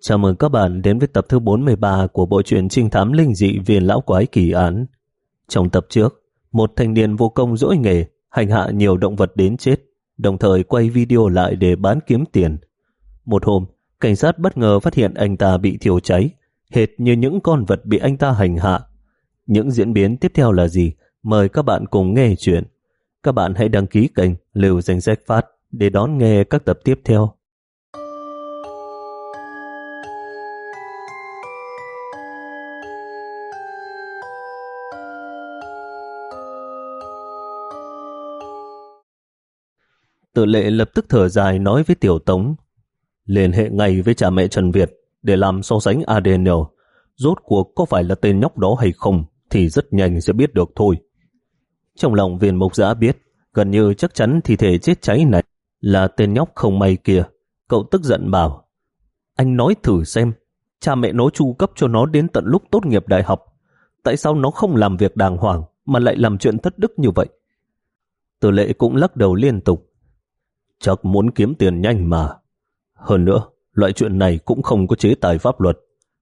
Chào mừng các bạn đến với tập thứ 43 của bộ truyện trinh thám linh dị viên lão quái kỳ án. Trong tập trước, một thanh niên vô công dỗi nghề, hành hạ nhiều động vật đến chết, đồng thời quay video lại để bán kiếm tiền. Một hôm, cảnh sát bất ngờ phát hiện anh ta bị thiêu cháy, hệt như những con vật bị anh ta hành hạ. Những diễn biến tiếp theo là gì? Mời các bạn cùng nghe chuyện. Các bạn hãy đăng ký kênh Lưu Danh Sách Phát để đón nghe các tập tiếp theo. Tự lệ lập tức thở dài nói với Tiểu Tống liên hệ ngay với cha mẹ Trần Việt để làm so sánh ADN. Rốt cuộc có phải là tên nhóc đó hay không thì rất nhanh sẽ biết được thôi. Trong lòng viên mục giã biết, gần như chắc chắn thi thể chết cháy này là tên nhóc không may kia. Cậu tức giận bảo, anh nói thử xem, cha mẹ nó chu cấp cho nó đến tận lúc tốt nghiệp đại học. Tại sao nó không làm việc đàng hoàng mà lại làm chuyện thất đức như vậy? Tử lệ cũng lắc đầu liên tục Chắc muốn kiếm tiền nhanh mà. Hơn nữa, loại chuyện này cũng không có chế tài pháp luật.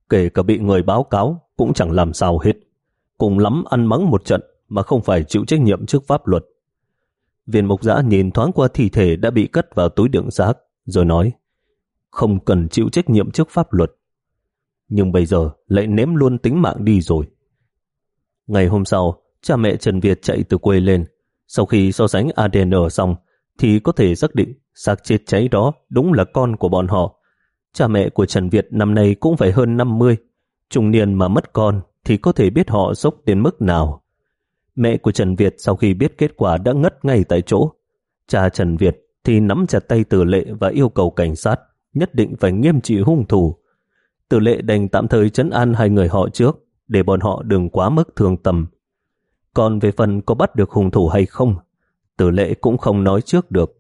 Kể cả bị người báo cáo cũng chẳng làm sao hết. Cùng lắm ăn mắng một trận mà không phải chịu trách nhiệm trước pháp luật. Viên mục giã nhìn thoáng qua thi thể đã bị cất vào túi đựng xác, rồi nói không cần chịu trách nhiệm trước pháp luật. Nhưng bây giờ lại ném luôn tính mạng đi rồi. Ngày hôm sau, cha mẹ Trần Việt chạy từ quê lên. Sau khi so sánh ADN xong, thì có thể xác định xác chết cháy đó đúng là con của bọn họ. Cha mẹ của Trần Việt năm nay cũng phải hơn 50. Trung niên mà mất con thì có thể biết họ sốc đến mức nào. Mẹ của Trần Việt sau khi biết kết quả đã ngất ngay tại chỗ. Cha Trần Việt thì nắm chặt tay tử lệ và yêu cầu cảnh sát nhất định phải nghiêm trị hung thủ. Tử lệ đành tạm thời chấn an hai người họ trước để bọn họ đừng quá mức thương tầm. Còn về phần có bắt được hung thủ hay không tử lệ cũng không nói trước được.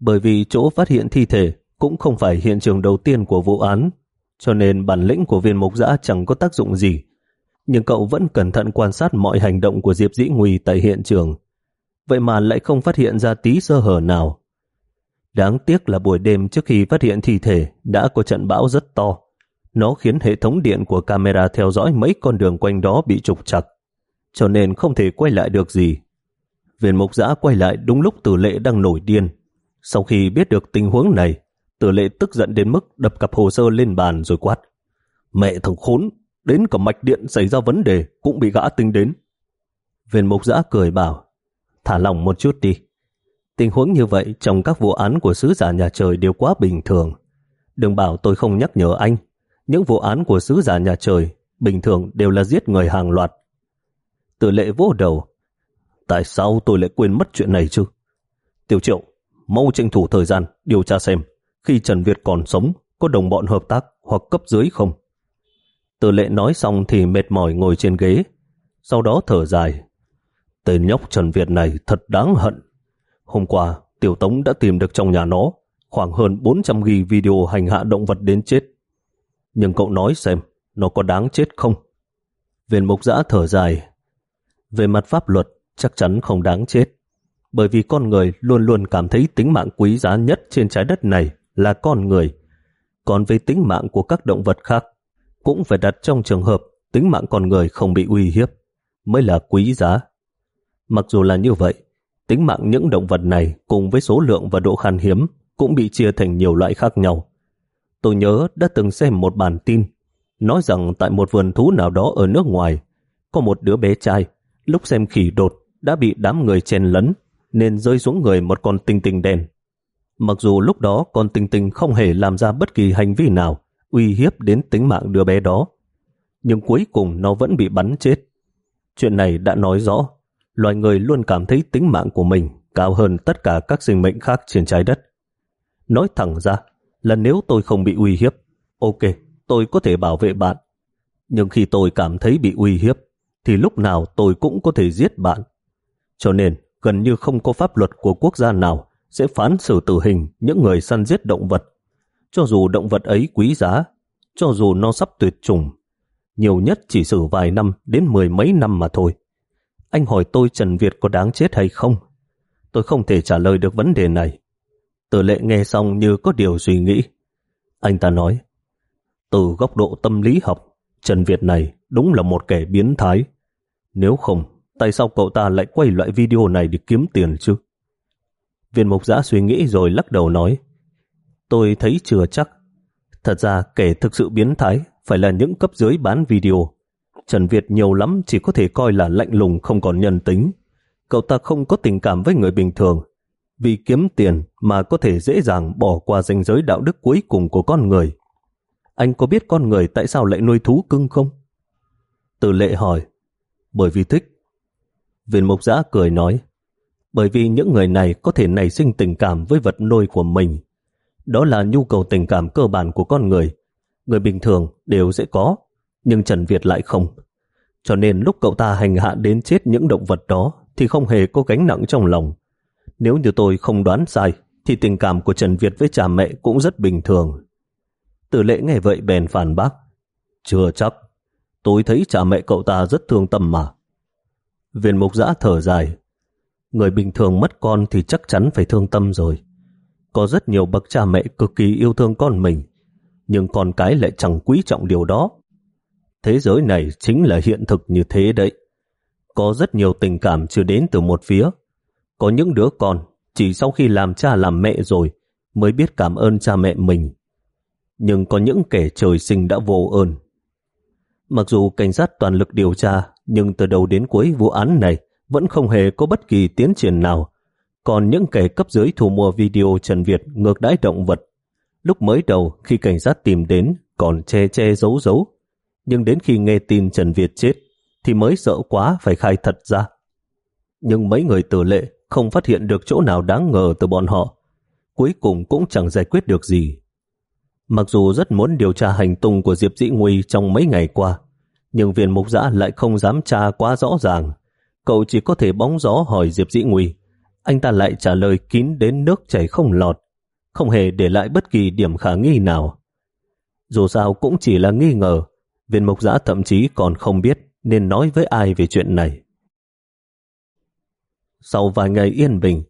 Bởi vì chỗ phát hiện thi thể cũng không phải hiện trường đầu tiên của vụ án, cho nên bản lĩnh của viên mục giã chẳng có tác dụng gì. Nhưng cậu vẫn cẩn thận quan sát mọi hành động của Diệp Dĩ Nguy tại hiện trường. Vậy mà lại không phát hiện ra tí sơ hở nào. Đáng tiếc là buổi đêm trước khi phát hiện thi thể đã có trận bão rất to. Nó khiến hệ thống điện của camera theo dõi mấy con đường quanh đó bị trục chặt, cho nên không thể quay lại được gì. Viên mục giã quay lại đúng lúc tử lệ đang nổi điên. Sau khi biết được tình huống này, tử lệ tức giận đến mức đập cặp hồ sơ lên bàn rồi quát. Mẹ thằng khốn, đến cả mạch điện xảy ra vấn đề cũng bị gã tính đến. Viên mục giã cười bảo, thả lòng một chút đi. Tình huống như vậy trong các vụ án của sứ giả nhà trời đều quá bình thường. Đừng bảo tôi không nhắc nhở anh. Những vụ án của sứ giả nhà trời bình thường đều là giết người hàng loạt. Tử lệ vô đầu, Tại sao tôi lại quên mất chuyện này chứ? Tiểu triệu, mau tranh thủ thời gian điều tra xem khi Trần Việt còn sống có đồng bọn hợp tác hoặc cấp dưới không? Từ lệ nói xong thì mệt mỏi ngồi trên ghế, sau đó thở dài. Tên nhóc Trần Việt này thật đáng hận. Hôm qua, Tiểu Tống đã tìm được trong nhà nó khoảng hơn 400 ghi video hành hạ động vật đến chết. Nhưng cậu nói xem, nó có đáng chết không? Viên mục giã thở dài. Về mặt pháp luật, chắc chắn không đáng chết. Bởi vì con người luôn luôn cảm thấy tính mạng quý giá nhất trên trái đất này là con người. Còn về tính mạng của các động vật khác, cũng phải đặt trong trường hợp tính mạng con người không bị uy hiếp, mới là quý giá. Mặc dù là như vậy, tính mạng những động vật này cùng với số lượng và độ khan hiếm cũng bị chia thành nhiều loại khác nhau. Tôi nhớ đã từng xem một bản tin nói rằng tại một vườn thú nào đó ở nước ngoài có một đứa bé trai lúc xem khỉ đột đã bị đám người chen lấn nên rơi xuống người một con tinh tinh đen. Mặc dù lúc đó con tinh tinh không hề làm ra bất kỳ hành vi nào uy hiếp đến tính mạng đứa bé đó, nhưng cuối cùng nó vẫn bị bắn chết. Chuyện này đã nói rõ, loài người luôn cảm thấy tính mạng của mình cao hơn tất cả các sinh mệnh khác trên trái đất. Nói thẳng ra là nếu tôi không bị uy hiếp, ok, tôi có thể bảo vệ bạn. Nhưng khi tôi cảm thấy bị uy hiếp, thì lúc nào tôi cũng có thể giết bạn. Cho nên, gần như không có pháp luật của quốc gia nào sẽ phán xử tử hình những người săn giết động vật. Cho dù động vật ấy quý giá, cho dù nó sắp tuyệt chủng, nhiều nhất chỉ xử vài năm đến mười mấy năm mà thôi. Anh hỏi tôi Trần Việt có đáng chết hay không? Tôi không thể trả lời được vấn đề này. Tử lệ nghe xong như có điều suy nghĩ. Anh ta nói, Từ góc độ tâm lý học, Trần Việt này đúng là một kẻ biến thái. Nếu không, tại sao cậu ta lại quay loại video này để kiếm tiền chứ? Viên mục giã suy nghĩ rồi lắc đầu nói, Tôi thấy chưa chắc. Thật ra kẻ thực sự biến thái phải là những cấp dưới bán video. Trần Việt nhiều lắm chỉ có thể coi là lạnh lùng không còn nhân tính. Cậu ta không có tình cảm với người bình thường. Vì kiếm tiền mà có thể dễ dàng bỏ qua ranh giới đạo đức cuối cùng của con người. Anh có biết con người tại sao lại nuôi thú cưng không? Từ lệ hỏi. Bởi vì thích. Viên mục giã cười nói. Bởi vì những người này có thể nảy sinh tình cảm với vật nuôi của mình. Đó là nhu cầu tình cảm cơ bản của con người. Người bình thường đều sẽ có, nhưng Trần Việt lại không. Cho nên lúc cậu ta hành hạ đến chết những động vật đó thì không hề có gánh nặng trong lòng. Nếu như tôi không đoán sai, thì tình cảm của Trần Việt với cha mẹ cũng rất bình thường. Tử lệ nghe vậy bèn phản bác. Chưa chắc, tôi thấy cha mẹ cậu ta rất thương tâm mà. Viên mục giã thở dài. Người bình thường mất con thì chắc chắn phải thương tâm rồi. Có rất nhiều bậc cha mẹ cực kỳ yêu thương con mình, nhưng con cái lại chẳng quý trọng điều đó. Thế giới này chính là hiện thực như thế đấy. Có rất nhiều tình cảm chưa đến từ một phía. Có những đứa con chỉ sau khi làm cha làm mẹ rồi mới biết cảm ơn cha mẹ mình. Nhưng có những kẻ trời sinh đã vô ơn. Mặc dù cảnh sát toàn lực điều tra, nhưng từ đầu đến cuối vụ án này vẫn không hề có bất kỳ tiến triển nào. Còn những kẻ cấp dưới thu mua video Trần Việt ngược đãi động vật, lúc mới đầu khi cảnh sát tìm đến còn che che giấu giấu, nhưng đến khi nghe tin Trần Việt chết thì mới sợ quá phải khai thật ra. Nhưng mấy người tử lệ không phát hiện được chỗ nào đáng ngờ từ bọn họ, cuối cùng cũng chẳng giải quyết được gì. Mặc dù rất muốn điều tra hành tung của Diệp Dĩ Nguy trong mấy ngày qua, nhưng viên mục giã lại không dám tra quá rõ ràng. Cậu chỉ có thể bóng gió hỏi Diệp Dĩ Nguy. Anh ta lại trả lời kín đến nước chảy không lọt, không hề để lại bất kỳ điểm khả nghi nào. Dù sao cũng chỉ là nghi ngờ, viên mục giã thậm chí còn không biết nên nói với ai về chuyện này. Sau vài ngày yên bình,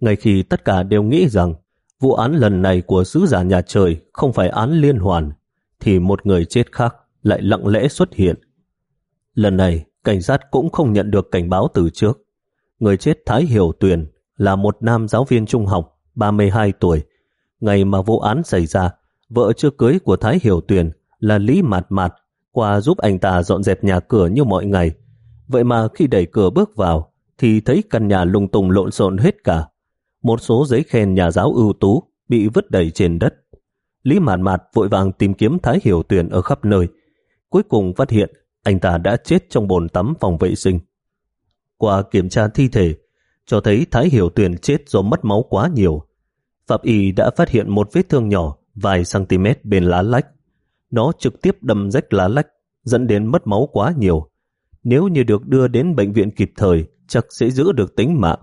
ngay khi tất cả đều nghĩ rằng vụ án lần này của sứ giả nhà trời không phải án liên hoàn, thì một người chết khác lại lặng lẽ xuất hiện. Lần này, cảnh sát cũng không nhận được cảnh báo từ trước. Người chết Thái Hiểu Tuyền là một nam giáo viên trung học, 32 tuổi. Ngày mà vụ án xảy ra, vợ chưa cưới của Thái Hiểu Tuyền là Lý Mạt Mạt qua giúp anh ta dọn dẹp nhà cửa như mọi ngày. Vậy mà khi đẩy cửa bước vào, thì thấy căn nhà lung tung lộn xộn hết cả. Một số giấy khen nhà giáo ưu tú bị vứt đầy trên đất. Lý Mạt Mạt vội vàng tìm kiếm Thái Hiểu Tuyền ở khắp nơi. Cuối cùng phát hiện anh ta đã chết trong bồn tắm phòng vệ sinh. Qua kiểm tra thi thể, cho thấy Thái Hiểu Tuyền chết do mất máu quá nhiều. Pháp y đã phát hiện một vết thương nhỏ vài cm bên lá lách. Nó trực tiếp đâm rách lá lách, dẫn đến mất máu quá nhiều. Nếu như được đưa đến bệnh viện kịp thời, chắc sẽ giữ được tính mạng.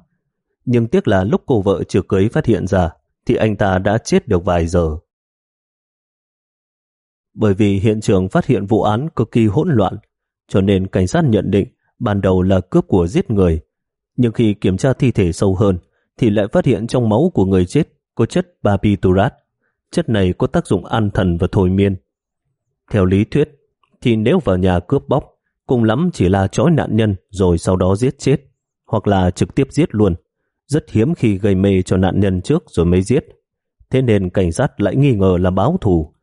Nhưng tiếc là lúc cô vợ chưa cưới phát hiện ra, thì anh ta đã chết được vài giờ. Bởi vì hiện trường phát hiện vụ án cực kỳ hỗn loạn, cho nên cảnh sát nhận định ban đầu là cướp của giết người. Nhưng khi kiểm tra thi thể sâu hơn, thì lại phát hiện trong máu của người chết có chất barbiturat. Chất này có tác dụng an thần và thôi miên. Theo lý thuyết, thì nếu vào nhà cướp bóc, cùng lắm chỉ là trói nạn nhân rồi sau đó giết chết, hoặc là trực tiếp giết luôn. Rất hiếm khi gây mê cho nạn nhân trước rồi mới giết. Thế nên cảnh sát lại nghi ngờ là báo thù.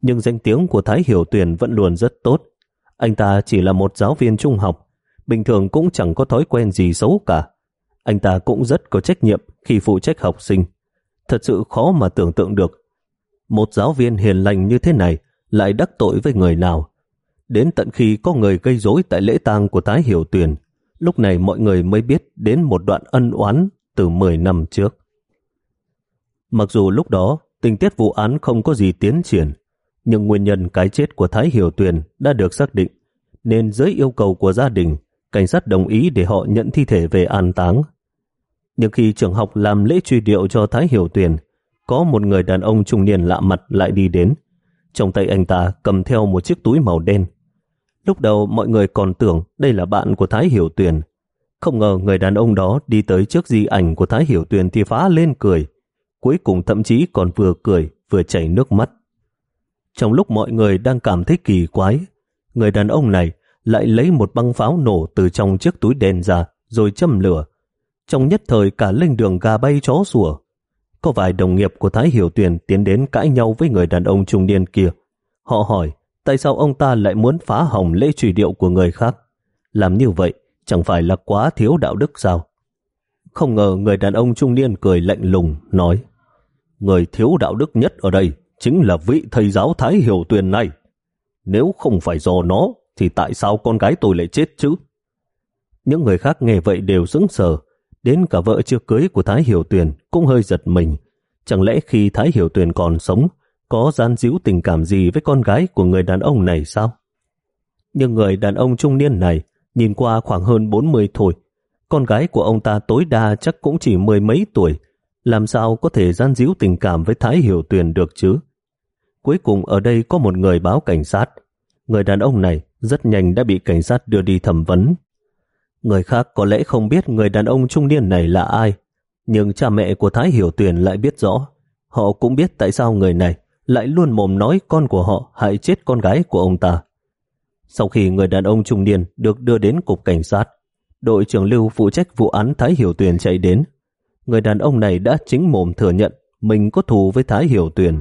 Nhưng danh tiếng của Thái Hiểu Tuyền vẫn luôn rất tốt. Anh ta chỉ là một giáo viên trung học, bình thường cũng chẳng có thói quen gì xấu cả. Anh ta cũng rất có trách nhiệm khi phụ trách học sinh. Thật sự khó mà tưởng tượng được. Một giáo viên hiền lành như thế này lại đắc tội với người nào. Đến tận khi có người gây rối tại lễ tang của tái Hiểu Tuyền, lúc này mọi người mới biết đến một đoạn ân oán từ 10 năm trước. Mặc dù lúc đó tình tiết vụ án không có gì tiến triển, nhưng nguyên nhân cái chết của Thái Hiểu Tuyền đã được xác định, nên dưới yêu cầu của gia đình, cảnh sát đồng ý để họ nhận thi thể về an táng. Nhưng khi trường học làm lễ truy điệu cho Thái Hiểu Tuyền, có một người đàn ông trung niên lạ mặt lại đi đến. Trong tay anh ta cầm theo một chiếc túi màu đen. Lúc đầu mọi người còn tưởng đây là bạn của Thái Hiểu Tuyền. Không ngờ người đàn ông đó đi tới trước di ảnh của Thái Hiểu Tuyền thì phá lên cười. Cuối cùng thậm chí còn vừa cười vừa chảy nước mắt. Trong lúc mọi người đang cảm thấy kỳ quái, người đàn ông này lại lấy một băng pháo nổ từ trong chiếc túi đèn ra rồi châm lửa. Trong nhất thời cả linh đường gà bay chó sủa. Có vài đồng nghiệp của Thái Hiểu Tuyền tiến đến cãi nhau với người đàn ông trung niên kia. Họ hỏi tại sao ông ta lại muốn phá hỏng lễ truy điệu của người khác. Làm như vậy chẳng phải là quá thiếu đạo đức sao? Không ngờ người đàn ông trung niên cười lạnh lùng, nói Người thiếu đạo đức nhất ở đây chính là vị thầy giáo Thái Hiểu Tuyền này. Nếu không phải do nó, thì tại sao con gái tôi lại chết chứ? Những người khác nghe vậy đều sững sờ, đến cả vợ chưa cưới của Thái Hiểu Tuyền cũng hơi giật mình. Chẳng lẽ khi Thái Hiểu Tuyền còn sống, có gian díu tình cảm gì với con gái của người đàn ông này sao? Nhưng người đàn ông trung niên này nhìn qua khoảng hơn 40 tuổi, con gái của ông ta tối đa chắc cũng chỉ mười mấy tuổi, làm sao có thể gian díu tình cảm với Thái Hiểu Tuyền được chứ? Cuối cùng ở đây có một người báo cảnh sát. Người đàn ông này rất nhanh đã bị cảnh sát đưa đi thẩm vấn. Người khác có lẽ không biết người đàn ông trung niên này là ai, nhưng cha mẹ của Thái Hiểu Tuyền lại biết rõ. Họ cũng biết tại sao người này lại luôn mồm nói con của họ hại chết con gái của ông ta. Sau khi người đàn ông trung niên được đưa đến cục cảnh sát, đội trưởng Lưu phụ trách vụ án Thái Hiểu Tuyền chạy đến. Người đàn ông này đã chính mồm thừa nhận mình có thù với Thái Hiểu Tuyền.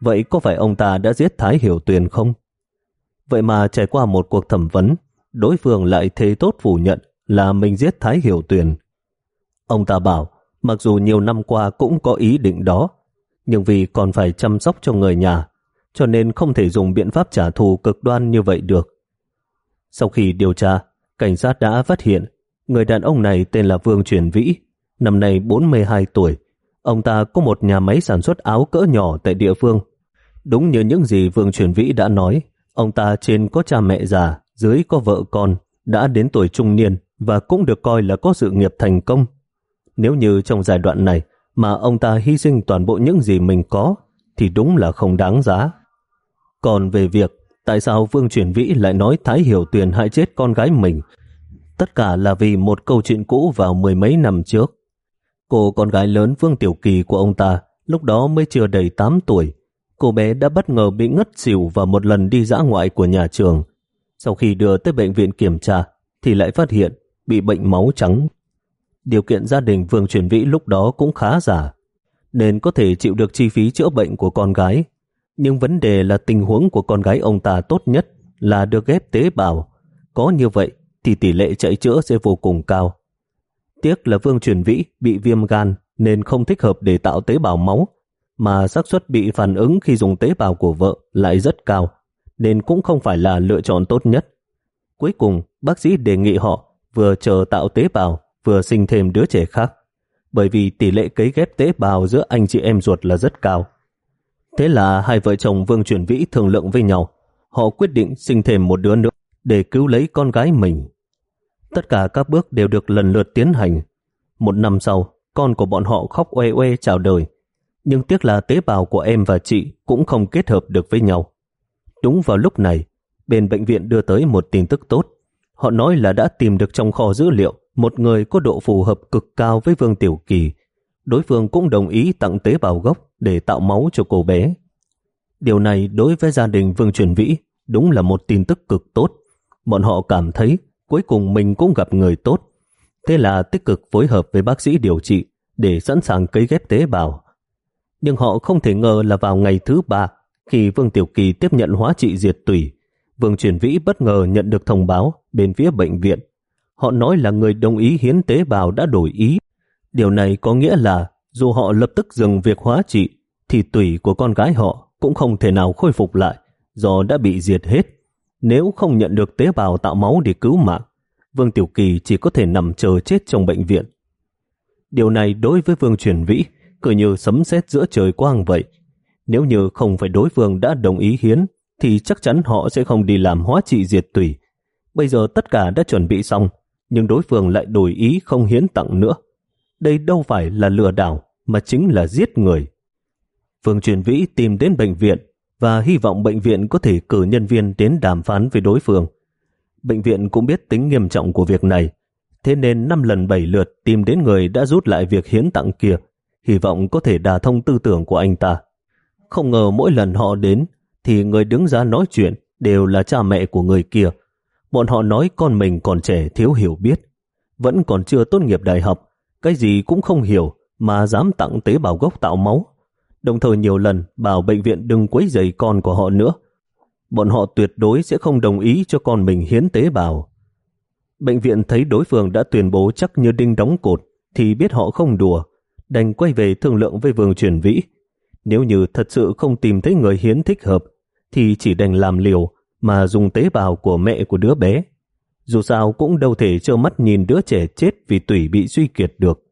Vậy có phải ông ta đã giết Thái Hiểu Tuyền không? Vậy mà trải qua một cuộc thẩm vấn, đối phương lại thế tốt phủ nhận là mình giết Thái Hiểu Tuyền. Ông ta bảo, mặc dù nhiều năm qua cũng có ý định đó, nhưng vì còn phải chăm sóc cho người nhà, cho nên không thể dùng biện pháp trả thù cực đoan như vậy được. Sau khi điều tra, cảnh sát đã phát hiện người đàn ông này tên là Vương Truyền Vĩ, năm nay 42 tuổi. Ông ta có một nhà máy sản xuất áo cỡ nhỏ tại địa phương. Đúng như những gì Vương Truyền Vĩ đã nói, ông ta trên có cha mẹ già, dưới có vợ con, đã đến tuổi trung niên và cũng được coi là có sự nghiệp thành công. Nếu như trong giai đoạn này mà ông ta hy sinh toàn bộ những gì mình có, thì đúng là không đáng giá. Còn về việc tại sao Vương Truyền Vĩ lại nói Thái Hiểu Tuyền hại chết con gái mình, tất cả là vì một câu chuyện cũ vào mười mấy năm trước. Cô con gái lớn Vương Tiểu Kỳ của ông ta lúc đó mới chưa đầy 8 tuổi. Cô bé đã bất ngờ bị ngất xỉu vào một lần đi dã ngoại của nhà trường. Sau khi đưa tới bệnh viện kiểm tra, thì lại phát hiện bị bệnh máu trắng. Điều kiện gia đình Vương Truyền Vĩ lúc đó cũng khá giả, nên có thể chịu được chi phí chữa bệnh của con gái. Nhưng vấn đề là tình huống của con gái ông ta tốt nhất là được ghép tế bào. Có như vậy thì tỷ lệ chạy chữa sẽ vô cùng cao. Tiếc là Vương Truyền Vĩ bị viêm gan nên không thích hợp để tạo tế bào máu, mà xác suất bị phản ứng khi dùng tế bào của vợ lại rất cao, nên cũng không phải là lựa chọn tốt nhất. Cuối cùng, bác sĩ đề nghị họ vừa chờ tạo tế bào, vừa sinh thêm đứa trẻ khác, bởi vì tỷ lệ cấy ghép tế bào giữa anh chị em ruột là rất cao. Thế là hai vợ chồng Vương Truyền Vĩ thương lượng với nhau, họ quyết định sinh thêm một đứa nữa để cứu lấy con gái mình. Tất cả các bước đều được lần lượt tiến hành. Một năm sau, con của bọn họ khóc oe oe chào đời. Nhưng tiếc là tế bào của em và chị cũng không kết hợp được với nhau. Đúng vào lúc này, bên bệnh viện đưa tới một tin tức tốt. Họ nói là đã tìm được trong kho dữ liệu một người có độ phù hợp cực cao với Vương Tiểu Kỳ. Đối phương cũng đồng ý tặng tế bào gốc để tạo máu cho cô bé. Điều này đối với gia đình Vương Truyền Vĩ đúng là một tin tức cực tốt. Bọn họ cảm thấy cuối cùng mình cũng gặp người tốt. Thế là tích cực phối hợp với bác sĩ điều trị để sẵn sàng cấy ghép tế bào. Nhưng họ không thể ngờ là vào ngày thứ ba, khi Vương Tiểu Kỳ tiếp nhận hóa trị diệt tủy, Vương Truyền Vĩ bất ngờ nhận được thông báo bên phía bệnh viện. Họ nói là người đồng ý hiến tế bào đã đổi ý. Điều này có nghĩa là dù họ lập tức dừng việc hóa trị, thì tủy của con gái họ cũng không thể nào khôi phục lại do đã bị diệt hết. Nếu không nhận được tế bào tạo máu để cứu mạng, Vương Tiểu Kỳ chỉ có thể nằm chờ chết trong bệnh viện. Điều này đối với Vương Truyền Vĩ cứ như sấm sét giữa trời quang vậy. Nếu như không phải đối phương đã đồng ý hiến, thì chắc chắn họ sẽ không đi làm hóa trị diệt tủy. Bây giờ tất cả đã chuẩn bị xong, nhưng đối phương lại đổi ý không hiến tặng nữa. Đây đâu phải là lừa đảo, mà chính là giết người. Vương Truyền Vĩ tìm đến bệnh viện và hy vọng bệnh viện có thể cử nhân viên đến đàm phán với đối phương. Bệnh viện cũng biết tính nghiêm trọng của việc này, thế nên năm lần bảy lượt tìm đến người đã rút lại việc hiến tặng kia, hy vọng có thể đà thông tư tưởng của anh ta. Không ngờ mỗi lần họ đến thì người đứng ra nói chuyện đều là cha mẹ của người kia. Bọn họ nói con mình còn trẻ thiếu hiểu biết, vẫn còn chưa tốt nghiệp đại học, cái gì cũng không hiểu mà dám tặng tế bào gốc tạo máu. Đồng thời nhiều lần bảo bệnh viện đừng quấy rầy con của họ nữa. Bọn họ tuyệt đối sẽ không đồng ý cho con mình hiến tế bào. Bệnh viện thấy đối phương đã tuyên bố chắc như đinh đóng cột thì biết họ không đùa, đành quay về thương lượng với Vương Truyền Vĩ. Nếu như thật sự không tìm thấy người hiến thích hợp thì chỉ đành làm liều mà dùng tế bào của mẹ của đứa bé. Dù sao cũng đâu thể trơ mắt nhìn đứa trẻ chết vì tủy bị suy kiệt được.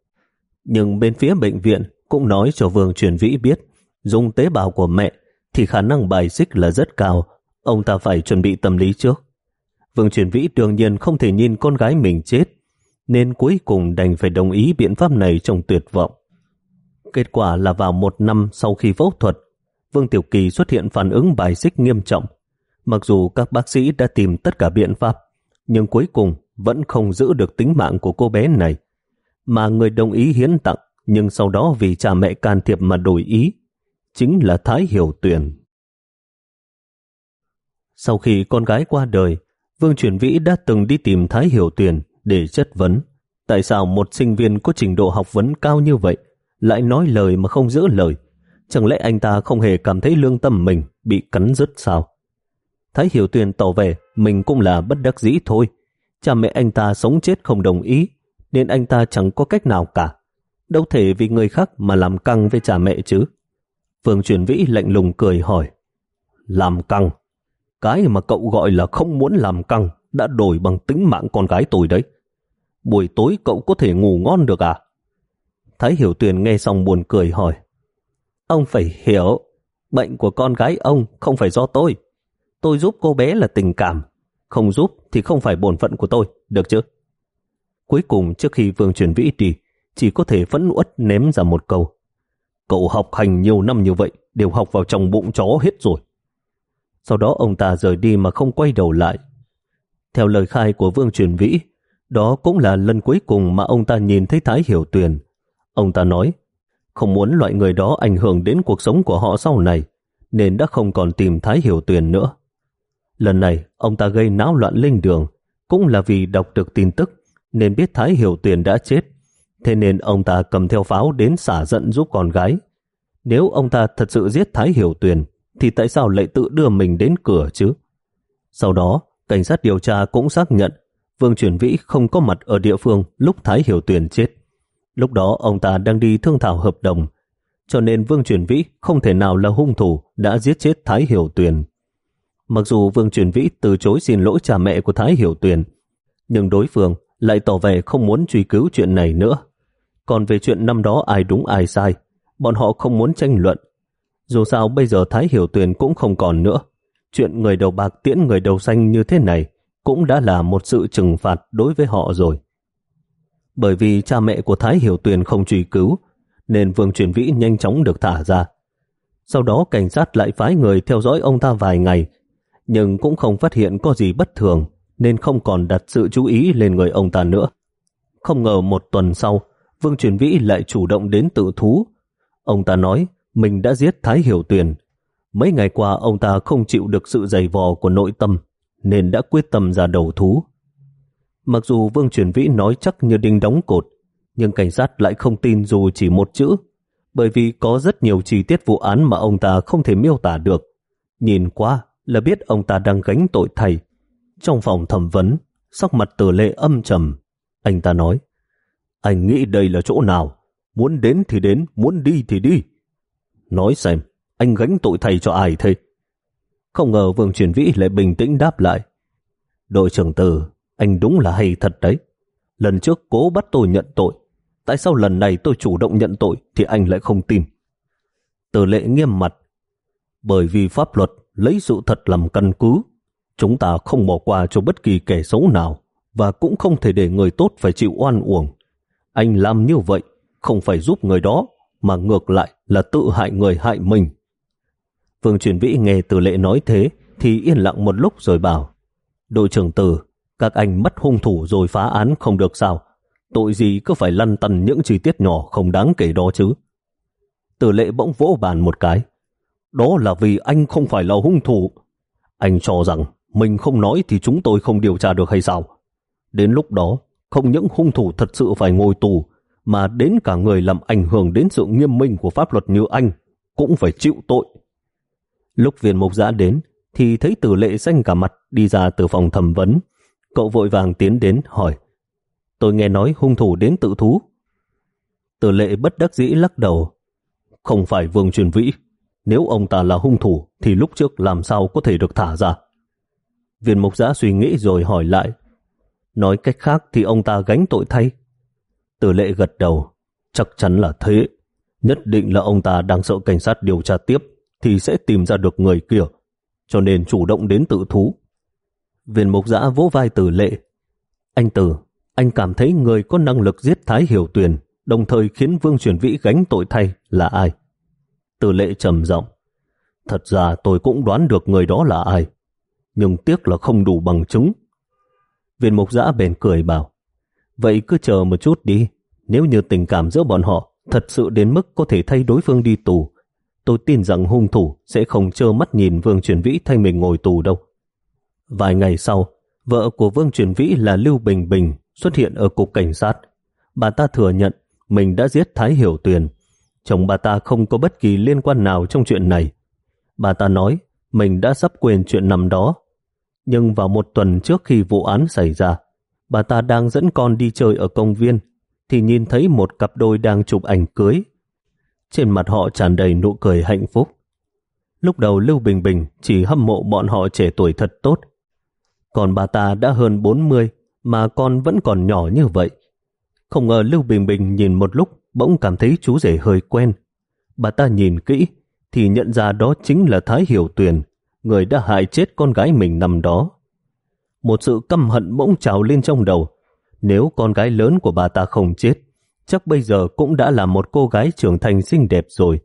Nhưng bên phía bệnh viện cũng nói cho Vương Truyền Vĩ biết dùng tế bào của mẹ thì khả năng bài xích là rất cao. Ông ta phải chuẩn bị tâm lý trước. Vương Truyền Vĩ đương nhiên không thể nhìn con gái mình chết nên cuối cùng đành phải đồng ý biện pháp này trong tuyệt vọng. Kết quả là vào một năm sau khi phẫu thuật, Vương Tiểu Kỳ xuất hiện phản ứng bài xích nghiêm trọng. Mặc dù các bác sĩ đã tìm tất cả biện pháp, nhưng cuối cùng vẫn không giữ được tính mạng của cô bé này. Mà người đồng ý hiến tặng, nhưng sau đó vì cha mẹ can thiệp mà đổi ý, chính là Thái Hiểu Tuyền. Sau khi con gái qua đời, Vương Truyền Vĩ đã từng đi tìm Thái Hiểu Tuyền để chất vấn. Tại sao một sinh viên có trình độ học vấn cao như vậy lại nói lời mà không giữ lời? Chẳng lẽ anh ta không hề cảm thấy lương tâm mình bị cắn rứt sao? Thái Hiểu Tuyền tỏ vẻ mình cũng là bất đắc dĩ thôi. Cha mẹ anh ta sống chết không đồng ý, nên anh ta chẳng có cách nào cả. Đâu thể vì người khác mà làm căng với cha mẹ chứ. Phương Truyền Vĩ lạnh lùng cười hỏi. Làm căng? Cái mà cậu gọi là không muốn làm căng đã đổi bằng tính mạng con gái tôi đấy. Buổi tối cậu có thể ngủ ngon được à? Thái Hiểu Tuyền nghe xong buồn cười hỏi. Ông phải hiểu, bệnh của con gái ông không phải do tôi. Tôi giúp cô bé là tình cảm, không giúp thì không phải bổn phận của tôi, được chứ? Cuối cùng trước khi Vương Truyền Vĩ đi, chỉ có thể phẫn uất ném ra một câu. Cậu học hành nhiều năm như vậy, đều học vào trong bụng chó hết rồi. Sau đó ông ta rời đi mà không quay đầu lại. Theo lời khai của Vương Truyền Vĩ, đó cũng là lần cuối cùng mà ông ta nhìn thấy Thái Hiểu Tuyền. Ông ta nói, không muốn loại người đó ảnh hưởng đến cuộc sống của họ sau này, nên đã không còn tìm Thái Hiểu Tuyền nữa. Lần này, ông ta gây náo loạn linh đường, cũng là vì đọc được tin tức, nên biết Thái Hiểu Tuyền đã chết. Thế nên ông ta cầm theo pháo đến xả giận giúp con gái. Nếu ông ta thật sự giết Thái Hiểu Tuyền, thì tại sao lại tự đưa mình đến cửa chứ? Sau đó, cảnh sát điều tra cũng xác nhận Vương Truyền Vĩ không có mặt ở địa phương lúc Thái Hiểu Tuyền chết. Lúc đó ông ta đang đi thương thảo hợp đồng, cho nên Vương Truyền Vĩ không thể nào là hung thủ đã giết chết Thái Hiểu Tuyền. Mặc dù Vương Truyền Vĩ từ chối xin lỗi cha mẹ của Thái Hiểu Tuyền, nhưng đối phương lại tỏ vẻ không muốn truy cứu chuyện này nữa. Còn về chuyện năm đó ai đúng ai sai, bọn họ không muốn tranh luận. Dù sao bây giờ Thái Hiểu Tuyền cũng không còn nữa. Chuyện người đầu bạc tiễn người đầu xanh như thế này cũng đã là một sự trừng phạt đối với họ rồi. Bởi vì cha mẹ của Thái Hiểu Tuyền không truy cứu, nên Vương Truyền Vĩ nhanh chóng được thả ra. Sau đó cảnh sát lại phái người theo dõi ông ta vài ngày, nhưng cũng không phát hiện có gì bất thường, nên không còn đặt sự chú ý lên người ông ta nữa. Không ngờ một tuần sau, Vương Truyền Vĩ lại chủ động đến tự thú. Ông ta nói mình đã giết Thái Hiểu Tuyền. Mấy ngày qua ông ta không chịu được sự dày vò của nội tâm, nên đã quyết tâm ra đầu thú. Mặc dù Vương Truyền Vĩ nói chắc như đinh đóng cột, nhưng cảnh sát lại không tin dù chỉ một chữ, bởi vì có rất nhiều chi tiết vụ án mà ông ta không thể miêu tả được. Nhìn qua là biết ông ta đang gánh tội thầy. Trong phòng thẩm vấn, sắc mặt tử lệ âm trầm, anh ta nói, anh nghĩ đây là chỗ nào? Muốn đến thì đến, muốn đi thì đi. Nói xem, anh gánh tội thầy cho ai thế? Không ngờ Vương Truyền Vĩ lại bình tĩnh đáp lại. Đội trưởng tử, anh đúng là hay thật đấy. Lần trước cố bắt tôi nhận tội. Tại sao lần này tôi chủ động nhận tội thì anh lại không tin? từ lệ nghiêm mặt. Bởi vì pháp luật lấy sự thật làm căn cứ. Chúng ta không bỏ qua cho bất kỳ kẻ xấu nào và cũng không thể để người tốt phải chịu oan uổng. Anh làm như vậy không phải giúp người đó mà ngược lại là tự hại người hại mình. Vương Truyền Vĩ nghe từ lệ nói thế thì yên lặng một lúc rồi bảo Đội trưởng tử, các anh mất hung thủ rồi phá án không được sao? Tội gì cứ phải lăn tăn những chi tiết nhỏ không đáng kể đó chứ? Từ lệ bỗng vỗ bàn một cái. đó là vì anh không phải là hung thủ. Anh cho rằng mình không nói thì chúng tôi không điều tra được hay sao? Đến lúc đó, không những hung thủ thật sự phải ngồi tù, mà đến cả người làm ảnh hưởng đến sự nghiêm minh của pháp luật như anh cũng phải chịu tội. Lúc viên mục giã đến, thì thấy tử lệ xanh cả mặt đi ra từ phòng thẩm vấn. Cậu vội vàng tiến đến hỏi, tôi nghe nói hung thủ đến tự thú. Tử lệ bất đắc dĩ lắc đầu, không phải Vương Truyền Vĩ. Nếu ông ta là hung thủ thì lúc trước làm sao có thể được thả ra. Viên mục giã suy nghĩ rồi hỏi lại, nói cách khác thì ông ta gánh tội thay. Tử lệ gật đầu, chắc chắn là thế. Nhất định là ông ta đang sợ cảnh sát điều tra tiếp thì sẽ tìm ra được người kia, cho nên chủ động đến tự thú. Viên mục giã vỗ vai tử lệ. Anh Tử, anh cảm thấy người có năng lực giết Thái Hiểu Tuyền, đồng thời khiến Vương Truyền Vĩ gánh tội thay là ai? Tử lệ trầm giọng. Thật ra tôi cũng đoán được người đó là ai, nhưng tiếc là không đủ bằng chứng. Viên mục giã bền cười bảo, vậy cứ chờ một chút đi, nếu như tình cảm giữa bọn họ thật sự đến mức có thể thay đối phương đi tù, tôi tin rằng hung thủ sẽ không trơ mắt nhìn Vương Truyền Vĩ thay mình ngồi tù đâu. Vài ngày sau, vợ của Vương Truyền Vĩ là Lưu Bình Bình xuất hiện ở cục cảnh sát. Bà ta thừa nhận mình đã giết Thái Hiểu Tuyền. Chồng bà ta không có bất kỳ liên quan nào trong chuyện này. Bà ta nói mình đã sắp quên chuyện nằm đó. Nhưng vào một tuần trước khi vụ án xảy ra, bà ta đang dẫn con đi chơi ở công viên thì nhìn thấy một cặp đôi đang chụp ảnh cưới. Trên mặt họ tràn đầy nụ cười hạnh phúc. Lúc đầu Lưu Bình Bình chỉ hâm mộ bọn họ trẻ tuổi thật tốt. Còn bà ta đã hơn 40 mà con vẫn còn nhỏ như vậy. Không ngờ Lưu Bình Bình nhìn một lúc bỗng cảm thấy chú rể hơi quen. Bà ta nhìn kỹ thì nhận ra đó chính là Thái Hiểu Tuyền, người đã hại chết con gái mình năm đó. Một sự căm hận bỗng trào lên trong đầu, nếu con gái lớn của bà ta không chết, chắc bây giờ cũng đã là một cô gái trưởng thành xinh đẹp rồi.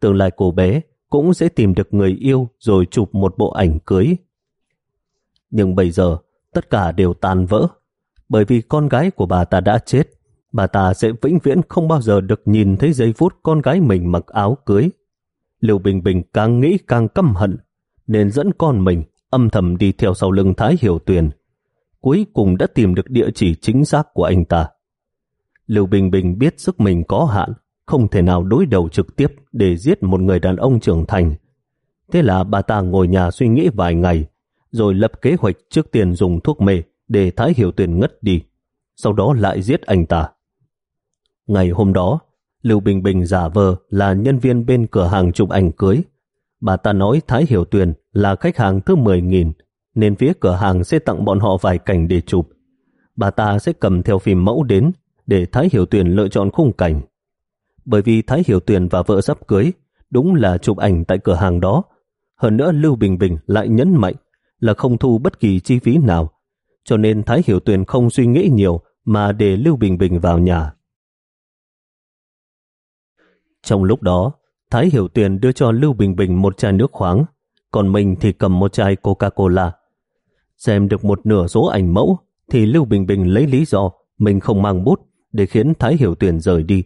Tương lai cô bé cũng sẽ tìm được người yêu rồi chụp một bộ ảnh cưới. Nhưng bây giờ, tất cả đều tan vỡ, bởi vì con gái của bà ta đã chết. Bà ta sẽ vĩnh viễn không bao giờ được nhìn thấy giây phút con gái mình mặc áo cưới. Lưu Bình Bình càng nghĩ càng căm hận, nên dẫn con mình âm thầm đi theo sau lưng Thái Hiểu Tuyền cuối cùng đã tìm được địa chỉ chính xác của anh ta. Lưu Bình Bình biết sức mình có hạn, không thể nào đối đầu trực tiếp để giết một người đàn ông trưởng thành. Thế là bà ta ngồi nhà suy nghĩ vài ngày, rồi lập kế hoạch trước tiên dùng thuốc mê để Thái Hiểu Tuyền ngất đi, sau đó lại giết anh ta. Ngày hôm đó, Lưu Bình Bình giả vờ là nhân viên bên cửa hàng chụp ảnh cưới. Bà ta nói Thái Hiểu Tuyền là khách hàng thứ 10.000 nên phía cửa hàng sẽ tặng bọn họ vài cảnh để chụp. Bà ta sẽ cầm theo phim mẫu đến để Thái Hiểu Tuyền lựa chọn khung cảnh. Bởi vì Thái Hiểu Tuyền và vợ sắp cưới đúng là chụp ảnh tại cửa hàng đó. Hơn nữa Lưu Bình Bình lại nhấn mạnh là không thu bất kỳ chi phí nào. Cho nên Thái Hiểu Tuyền không suy nghĩ nhiều mà để Lưu Bình Bình vào nhà. Trong lúc đó, Thái Hiểu Tuyền đưa cho Lưu Bình Bình một chai nước khoáng, còn mình thì cầm một chai Coca-Cola. Xem được một nửa số ảnh mẫu, thì Lưu Bình Bình lấy lý do mình không mang bút để khiến Thái Hiểu Tuyền rời đi.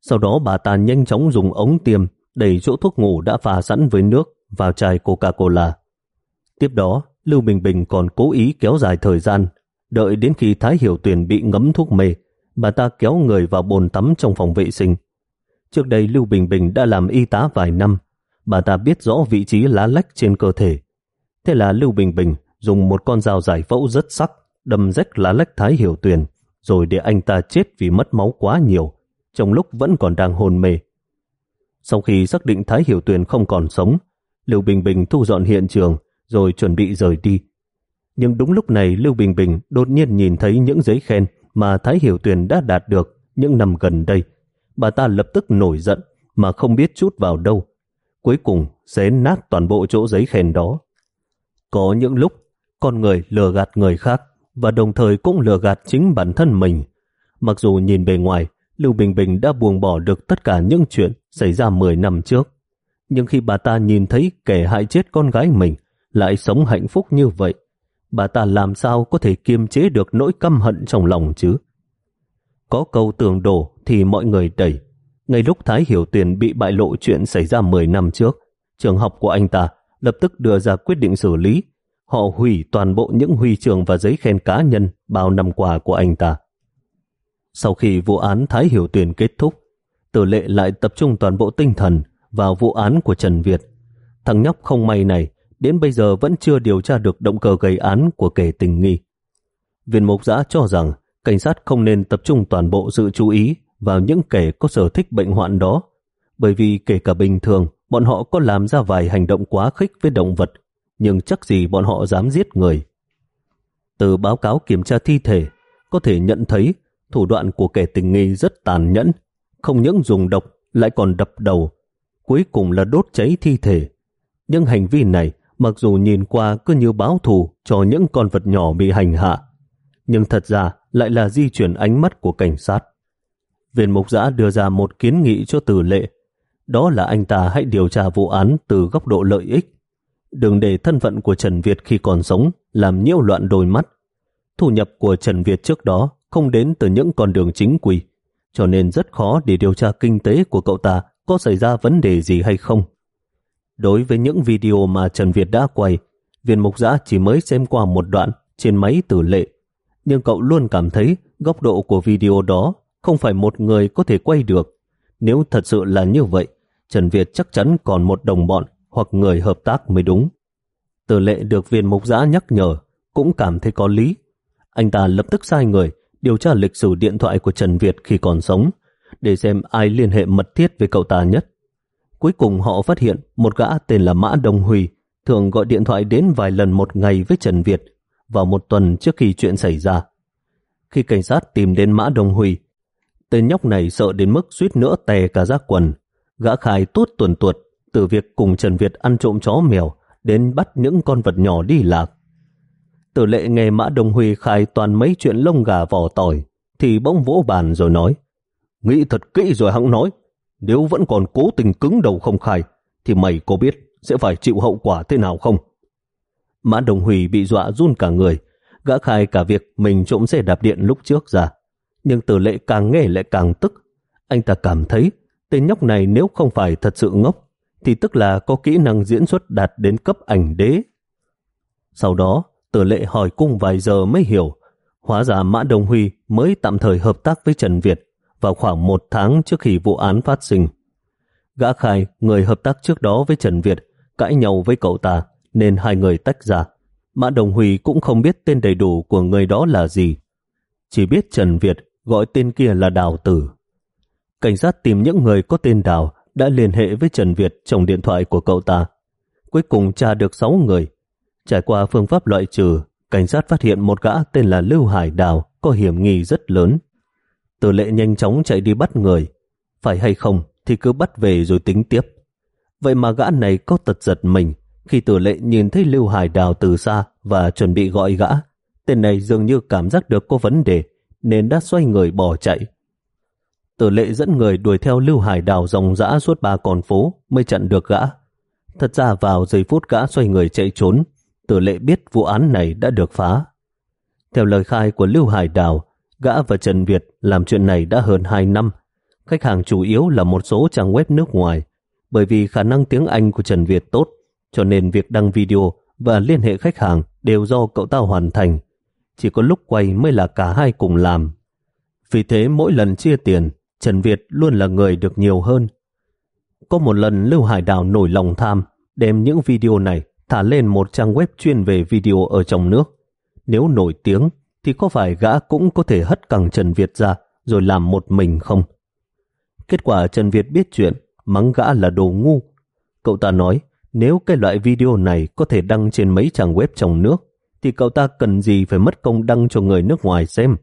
Sau đó bà ta nhanh chóng dùng ống tiêm đẩy chỗ thuốc ngủ đã pha sẵn với nước vào chai Coca-Cola. Tiếp đó, Lưu Bình Bình còn cố ý kéo dài thời gian, đợi đến khi Thái Hiểu Tuyền bị ngấm thuốc mê, bà ta kéo người vào bồn tắm trong phòng vệ sinh. Trước đây Lưu Bình Bình đã làm y tá vài năm, bà ta biết rõ vị trí lá lách trên cơ thể. Thế là Lưu Bình Bình dùng một con dao giải phẫu rất sắc, đâm rách lá lách Thái Hiểu Tuyền, rồi để anh ta chết vì mất máu quá nhiều, trong lúc vẫn còn đang hôn mê. Sau khi xác định Thái Hiểu Tuyền không còn sống, Lưu Bình Bình thu dọn hiện trường, rồi chuẩn bị rời đi. Nhưng đúng lúc này Lưu Bình Bình đột nhiên nhìn thấy những giấy khen mà Thái Hiểu Tuyền đã đạt được những năm gần đây. Bà ta lập tức nổi giận mà không biết chút vào đâu. Cuối cùng xé nát toàn bộ chỗ giấy khen đó. Có những lúc con người lừa gạt người khác và đồng thời cũng lừa gạt chính bản thân mình. Mặc dù nhìn bề ngoài, Lưu Bình Bình đã buông bỏ được tất cả những chuyện xảy ra 10 năm trước. Nhưng khi bà ta nhìn thấy kẻ hại chết con gái mình lại sống hạnh phúc như vậy, bà ta làm sao có thể kiềm chế được nỗi căm hận trong lòng chứ? Có câu tường đổ thì mọi người đẩy. Ngay lúc Thái Hiểu Tuyền bị bại lộ chuyện xảy ra 10 năm trước, trường học của anh ta lập tức đưa ra quyết định xử lý. Họ hủy toàn bộ những huy trường và giấy khen cá nhân bao năm qua của anh ta. Sau khi vụ án Thái Hiểu Tuyền kết thúc, tử lệ lại tập trung toàn bộ tinh thần vào vụ án của Trần Việt. Thằng nhóc không may này đến bây giờ vẫn chưa điều tra được động cơ gây án của kẻ tình nghi. Viên mục giã cho rằng cảnh sát không nên tập trung toàn bộ sự chú ý vào những kẻ có sở thích bệnh hoạn đó, bởi vì kể cả bình thường, bọn họ có làm ra vài hành động quá khích với động vật, nhưng chắc gì bọn họ dám giết người. Từ báo cáo kiểm tra thi thể, có thể nhận thấy thủ đoạn của kẻ tình nghi rất tàn nhẫn, không những dùng độc lại còn đập đầu, cuối cùng là đốt cháy thi thể. Nhưng hành vi này mặc dù nhìn qua cứ như báo thù cho những con vật nhỏ bị hành hạ, nhưng thật ra lại là di chuyển ánh mắt của cảnh sát. Viên mục giã đưa ra một kiến nghị cho tử lệ, đó là anh ta hãy điều tra vụ án từ góc độ lợi ích. Đừng để thân phận của Trần Việt khi còn sống làm nhiễu loạn đôi mắt. Thu nhập của Trần Việt trước đó không đến từ những con đường chính quy, cho nên rất khó để điều tra kinh tế của cậu ta có xảy ra vấn đề gì hay không. Đối với những video mà Trần Việt đã quay, viên mục giã chỉ mới xem qua một đoạn trên máy tử lệ, nhưng cậu luôn cảm thấy góc độ của video đó không phải một người có thể quay được. Nếu thật sự là như vậy, Trần Việt chắc chắn còn một đồng bọn hoặc người hợp tác mới đúng. Tử lệ được viên mục giã nhắc nhở, cũng cảm thấy có lý. Anh ta lập tức sai người điều tra lịch sử điện thoại của Trần Việt khi còn sống, để xem ai liên hệ mật thiết với cậu ta nhất. Cuối cùng họ phát hiện một gã tên là Mã Đông Huy thường gọi điện thoại đến vài lần một ngày với Trần Việt vào một tuần trước khi chuyện xảy ra. Khi cảnh sát tìm đến Mã Đông Huy, tên nhóc này sợ đến mức suýt nữa tè cả giác quần. Gã khai tuốt tuần tuột từ việc cùng Trần Việt ăn trộm chó mèo đến bắt những con vật nhỏ đi lạc. Tử lệ nghe Mã Đông Huy khai toàn mấy chuyện lông gà vỏ tỏi thì bỗng vỗ bàn rồi nói Nghĩ thật kỹ rồi hắn nói nếu vẫn còn cố tình cứng đầu không khai, thì mày có biết sẽ phải chịu hậu quả thế nào không? Mã Đồng Hủy bị dọa run cả người, gã khai cả việc mình trộm xe đạp điện lúc trước ra. Nhưng tử lệ càng nghe lại càng tức. Anh ta cảm thấy tên nhóc này nếu không phải thật sự ngốc, thì tức là có kỹ năng diễn xuất đạt đến cấp ảnh đế. Sau đó, tử lệ hỏi cung vài giờ mới hiểu, hóa ra Mã Đồng Huy mới tạm thời hợp tác với Trần Việt vào khoảng một tháng trước khi vụ án phát sinh. Gã khai người hợp tác trước đó với Trần Việt cãi nhau với cậu ta nên hai người tách ra. Mã Đồng Huy cũng không biết tên đầy đủ của người đó là gì. Chỉ biết Trần Việt gọi tên kia là Đào Tử. Cảnh sát tìm những người có tên Đào đã liên hệ với Trần Việt trong điện thoại của cậu ta. Cuối cùng tra được 6 người. Trải qua phương pháp loại trừ, cảnh sát phát hiện một gã tên là Lưu Hải Đào có hiểm nghi rất lớn. Tử lệ nhanh chóng chạy đi bắt người. Phải hay không thì cứ bắt về rồi tính tiếp. Vậy mà gã này có tật giật mình khi tử lệ nhìn thấy Lưu Hải Đào từ xa và chuẩn bị gọi gã. Tên này dường như cảm giác được có vấn đề nên đã xoay người bỏ chạy. Tử lệ dẫn người đuổi theo Lưu Hải Đào dòng dã suốt ba con phố mới chặn được gã. Thật ra vào giây phút gã xoay người chạy trốn, tử lệ biết vụ án này đã được phá. Theo lời khai của Lưu Hải Đào, Gã và Trần Việt làm chuyện này đã hơn 2 năm. Khách hàng chủ yếu là một số trang web nước ngoài. Bởi vì khả năng tiếng Anh của Trần Việt tốt, cho nên việc đăng video và liên hệ khách hàng đều do cậu ta hoàn thành. Chỉ có lúc quay mới là cả hai cùng làm. Vì thế mỗi lần chia tiền, Trần Việt luôn là người được nhiều hơn. Có một lần Lưu Hải Đào nổi lòng tham, đem những video này thả lên một trang web chuyên về video ở trong nước. Nếu nổi tiếng, thì có phải gã cũng có thể hất cẳng Trần Việt ra rồi làm một mình không? Kết quả Trần Việt biết chuyện, mắng gã là đồ ngu. Cậu ta nói, nếu cái loại video này có thể đăng trên mấy trang web trong nước, thì cậu ta cần gì phải mất công đăng cho người nước ngoài xem.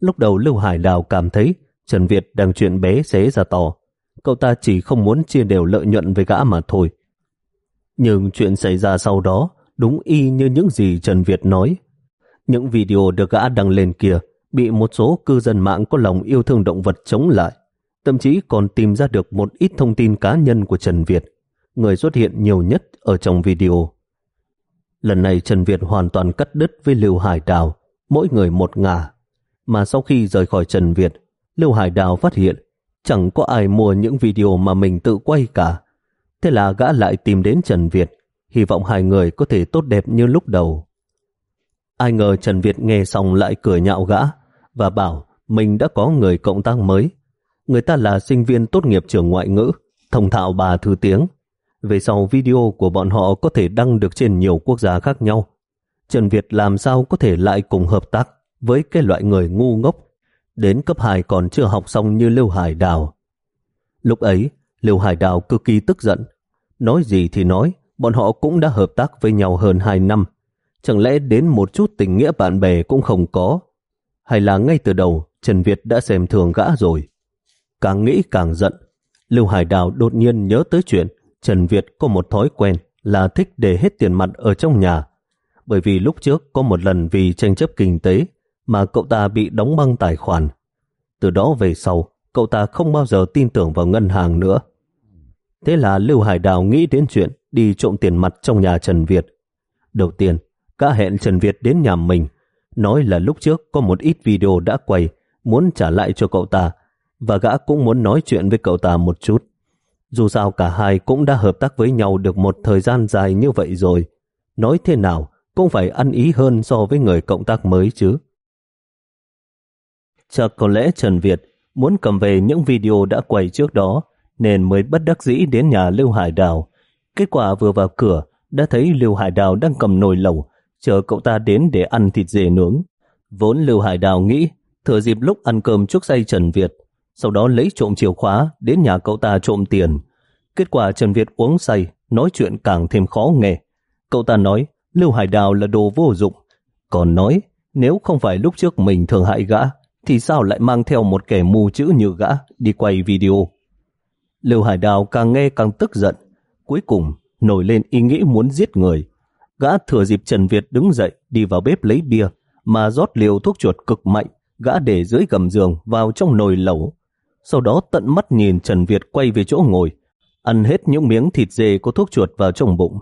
Lúc đầu Lưu Hải Đào cảm thấy Trần Việt đang chuyện bé xế ra to. Cậu ta chỉ không muốn chia đều lợi nhuận với gã mà thôi. Nhưng chuyện xảy ra sau đó đúng y như những gì Trần Việt nói. Những video được gã đăng lên kia bị một số cư dân mạng có lòng yêu thương động vật chống lại, thậm chí còn tìm ra được một ít thông tin cá nhân của Trần Việt, người xuất hiện nhiều nhất ở trong video. Lần này Trần Việt hoàn toàn cắt đứt với Lưu Hải Đào, mỗi người một ngả. Mà sau khi rời khỏi Trần Việt, Lưu Hải Đào phát hiện chẳng có ai mua những video mà mình tự quay cả. Thế là gã lại tìm đến Trần Việt, hy vọng hai người có thể tốt đẹp như lúc đầu. Ai ngờ Trần Việt nghe xong lại cười nhạo gã và bảo mình đã có người cộng tác mới. Người ta là sinh viên tốt nghiệp trường ngoại ngữ, thông thạo bà thứ tiếng. Về sau video của bọn họ có thể đăng được trên nhiều quốc gia khác nhau. Trần Việt làm sao có thể lại cùng hợp tác với cái loại người ngu ngốc đến cấp 2 còn chưa học xong như Lưu Hải Đào. Lúc ấy, Lưu Hải Đào cực kỳ tức giận. Nói gì thì nói, bọn họ cũng đã hợp tác với nhau hơn 2 năm. Chẳng lẽ đến một chút tình nghĩa bạn bè cũng không có? Hay là ngay từ đầu Trần Việt đã xem thường gã rồi? Càng nghĩ càng giận. Lưu Hải Đào đột nhiên nhớ tới chuyện Trần Việt có một thói quen là thích để hết tiền mặt ở trong nhà. Bởi vì lúc trước có một lần vì tranh chấp kinh tế mà cậu ta bị đóng băng tài khoản. Từ đó về sau, cậu ta không bao giờ tin tưởng vào ngân hàng nữa. Thế là Lưu Hải Đào nghĩ đến chuyện đi trộm tiền mặt trong nhà Trần Việt. Đầu tiên, cả hẹn Trần Việt đến nhà mình, nói là lúc trước có một ít video đã quay, muốn trả lại cho cậu ta, và gã cũng muốn nói chuyện với cậu ta một chút. Dù sao cả hai cũng đã hợp tác với nhau được một thời gian dài như vậy rồi. Nói thế nào cũng phải ăn ý hơn so với người cộng tác mới chứ. Chắc có lẽ Trần Việt muốn cầm về những video đã quay trước đó, nên mới bất đắc dĩ đến nhà Lưu Hải Đào. Kết quả vừa vào cửa, đã thấy Lưu Hải Đào đang cầm nồi lẩu, chờ cậu ta đến để ăn thịt dê nướng. Vốn Lưu Hải Đào nghĩ, thừa dịp lúc ăn cơm trước say Trần Việt sau đó lấy trộm chìa khóa đến nhà cậu ta trộm tiền. Kết quả Trần Việt uống say nói chuyện càng thêm khó nghe. Cậu ta nói Lưu Hải Đào là đồ vô dụng còn nói nếu không phải lúc trước mình thường hại gã thì sao lại mang theo một kẻ mù chữ như gã đi quay video. Lưu Hải Đào càng nghe càng tức giận, cuối cùng nổi lên ý nghĩ muốn giết người. Gã thừa dịp Trần Việt đứng dậy đi vào bếp lấy bia, mà rót liều thuốc chuột cực mạnh, gã để dưới gầm giường vào trong nồi lẩu. Sau đó tận mắt nhìn Trần Việt quay về chỗ ngồi, ăn hết những miếng thịt dê có thuốc chuột vào trong bụng.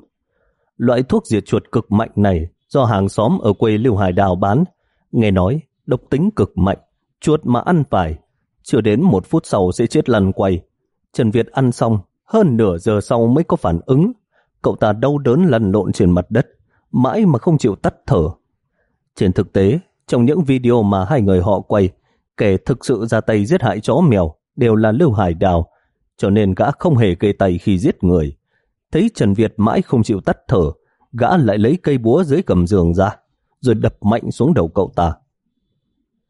Loại thuốc diệt chuột cực mạnh này do hàng xóm ở quê Lưu Hải Đào bán, nghe nói độc tính cực mạnh, chuột mà ăn phải, chưa đến một phút sau sẽ chết lăn quay. Trần Việt ăn xong, hơn nửa giờ sau mới có phản ứng. Cậu ta đau đớn lăn lộn trên mặt đất, mãi mà không chịu tắt thở. Trên thực tế, trong những video mà hai người họ quay, kẻ thực sự ra tay giết hại chó mèo đều là Lưu Hải Đào, cho nên gã không hề kê tay khi giết người. Thấy Trần Việt mãi không chịu tắt thở, gã lại lấy cây búa dưới cầm giường ra, rồi đập mạnh xuống đầu cậu ta.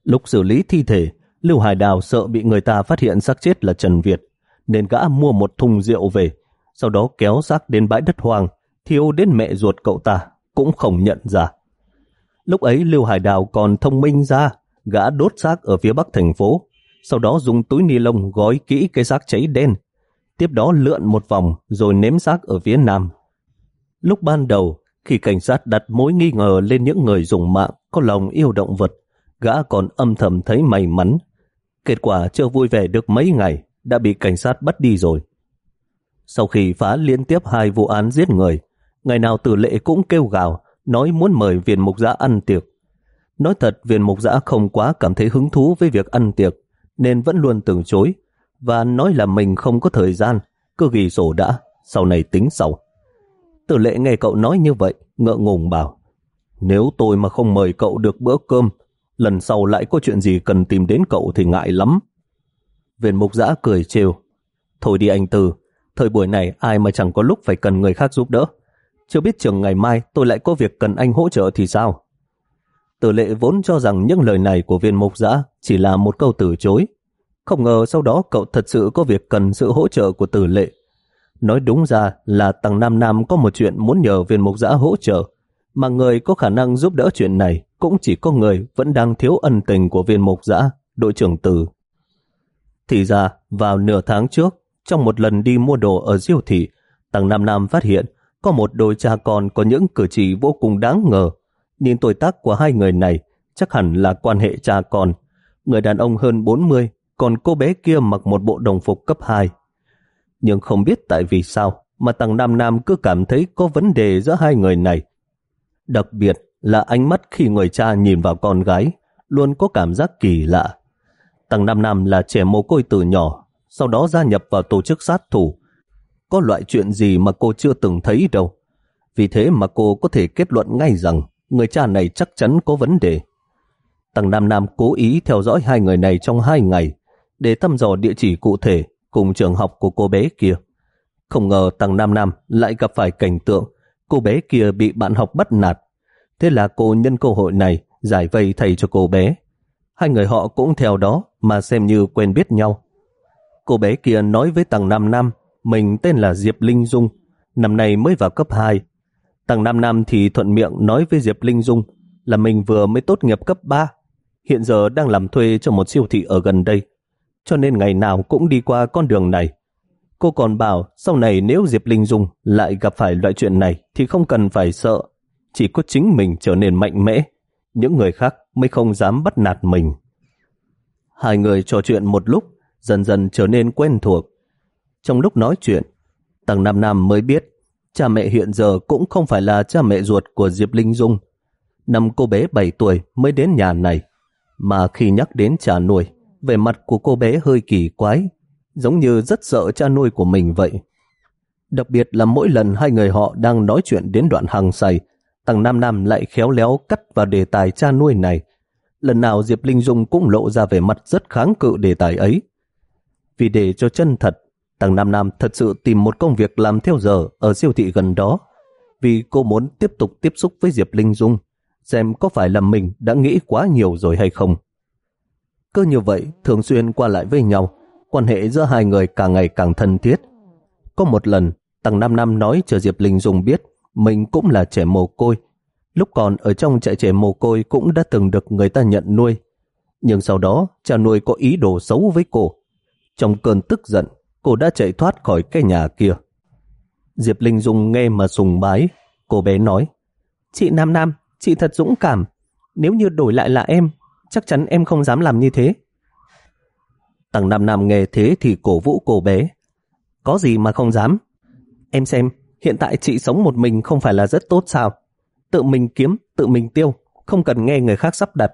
Lúc xử lý thi thể, Lưu Hải Đào sợ bị người ta phát hiện xác chết là Trần Việt, nên gã mua một thùng rượu về, sau đó kéo xác đến bãi đất hoang, thiêu đến mẹ ruột cậu ta, cũng không nhận ra. Lúc ấy Lưu Hải Đào còn thông minh ra, gã đốt xác ở phía bắc thành phố, sau đó dùng túi ni lông gói kỹ cái xác cháy đen, tiếp đó lượn một vòng rồi ném xác ở phía nam. Lúc ban đầu, khi cảnh sát đặt mối nghi ngờ lên những người dùng mạng có lòng yêu động vật, gã còn âm thầm thấy may mắn. Kết quả chưa vui vẻ được mấy ngày, đã bị cảnh sát bắt đi rồi. Sau khi phá liên tiếp hai vụ án giết người, ngày nào tử lệ cũng kêu gào, nói muốn mời viên mục giã ăn tiệc. Nói thật, viên mục giã không quá cảm thấy hứng thú với việc ăn tiệc, nên vẫn luôn từ chối, và nói là mình không có thời gian, cứ ghi sổ đã, sau này tính sau. Tử lệ nghe cậu nói như vậy, ngỡ ngùng bảo, nếu tôi mà không mời cậu được bữa cơm, lần sau lại có chuyện gì cần tìm đến cậu thì ngại lắm. Viên mục giã cười trêu. Thôi đi anh từ, thời buổi này ai mà chẳng có lúc phải cần người khác giúp đỡ. Chưa biết chừng ngày mai tôi lại có việc cần anh hỗ trợ thì sao? Tử lệ vốn cho rằng những lời này của viên mục giã chỉ là một câu từ chối. Không ngờ sau đó cậu thật sự có việc cần sự hỗ trợ của tử lệ. Nói đúng ra là tầng Nam Nam có một chuyện muốn nhờ viên mục giã hỗ trợ, mà người có khả năng giúp đỡ chuyện này cũng chỉ có người vẫn đang thiếu ân tình của viên mục giã, đội trưởng Tử. Thì ra, vào nửa tháng trước, trong một lần đi mua đồ ở diêu thị, Tăng Nam Nam phát hiện có một đôi cha con có những cử chỉ vô cùng đáng ngờ. Nhìn tuổi tác của hai người này chắc hẳn là quan hệ cha con. Người đàn ông hơn 40, còn cô bé kia mặc một bộ đồng phục cấp 2. Nhưng không biết tại vì sao mà Tăng Nam Nam cứ cảm thấy có vấn đề giữa hai người này. Đặc biệt là ánh mắt khi người cha nhìn vào con gái, luôn có cảm giác kỳ lạ. Tăng Nam Nam là trẻ mồ côi từ nhỏ, sau đó gia nhập vào tổ chức sát thủ. có loại chuyện gì mà cô chưa từng thấy đâu. Vì thế mà cô có thể kết luận ngay rằng người cha này chắc chắn có vấn đề. Tầng Nam Nam cố ý theo dõi hai người này trong hai ngày để thăm dò địa chỉ cụ thể cùng trường học của cô bé kia. Không ngờ Tầng Nam Nam lại gặp phải cảnh tượng cô bé kia bị bạn học bắt nạt. Thế là cô nhân cơ hội này giải vây thầy cho cô bé. Hai người họ cũng theo đó mà xem như quen biết nhau. Cô bé kia nói với Tầng Nam Nam mình tên là Diệp Linh Dung, năm nay mới vào cấp 2. Tăng Nam Nam thì thuận miệng nói với Diệp Linh Dung là mình vừa mới tốt nghiệp cấp 3, hiện giờ đang làm thuê cho một siêu thị ở gần đây, cho nên ngày nào cũng đi qua con đường này. Cô còn bảo sau này nếu Diệp Linh Dung lại gặp phải loại chuyện này thì không cần phải sợ, chỉ có chính mình trở nên mạnh mẽ, những người khác mới không dám bắt nạt mình. Hai người trò chuyện một lúc, dần dần trở nên quen thuộc. Trong lúc nói chuyện, Tầng Nam Nam mới biết cha mẹ hiện giờ cũng không phải là cha mẹ ruột của Diệp Linh Dung. Năm cô bé 7 tuổi mới đến nhà này, mà khi nhắc đến cha nuôi, vẻ mặt của cô bé hơi kỳ quái, giống như rất sợ cha nuôi của mình vậy. Đặc biệt là mỗi lần hai người họ đang nói chuyện đến đoạn hàng say, Tăng Nam Nam lại khéo léo cắt vào đề tài cha nuôi này. Lần nào Diệp Linh Dung cũng lộ ra vẻ mặt rất kháng cự đề tài ấy. Vì để cho chân thật, Tằng Nam Nam thật sự tìm một công việc làm theo giờ ở siêu thị gần đó, vì cô muốn tiếp tục tiếp xúc với Diệp Linh Dung, xem có phải là mình đã nghĩ quá nhiều rồi hay không. Cứ như vậy, thường xuyên qua lại với nhau, quan hệ giữa hai người càng ngày càng thân thiết. Có một lần, Tằng Nam Nam nói cho Diệp Linh Dung biết mình cũng là trẻ mồ côi. Lúc còn ở trong trại trẻ mồ côi cũng đã từng được người ta nhận nuôi. Nhưng sau đó, cha nuôi có ý đồ xấu với cô. Trong cơn tức giận, cô đã chạy thoát khỏi cái nhà kia. Diệp Linh Dung nghe mà sùng bái, cô bé nói, Chị Nam Nam, chị thật dũng cảm, nếu như đổi lại là em, chắc chắn em không dám làm như thế. Tằng Nam Nam nghe thế thì cổ vũ cô bé, có gì mà không dám. Em xem, hiện tại chị sống một mình không phải là rất tốt sao? Tự mình kiếm, tự mình tiêu, không cần nghe người khác sắp đặt,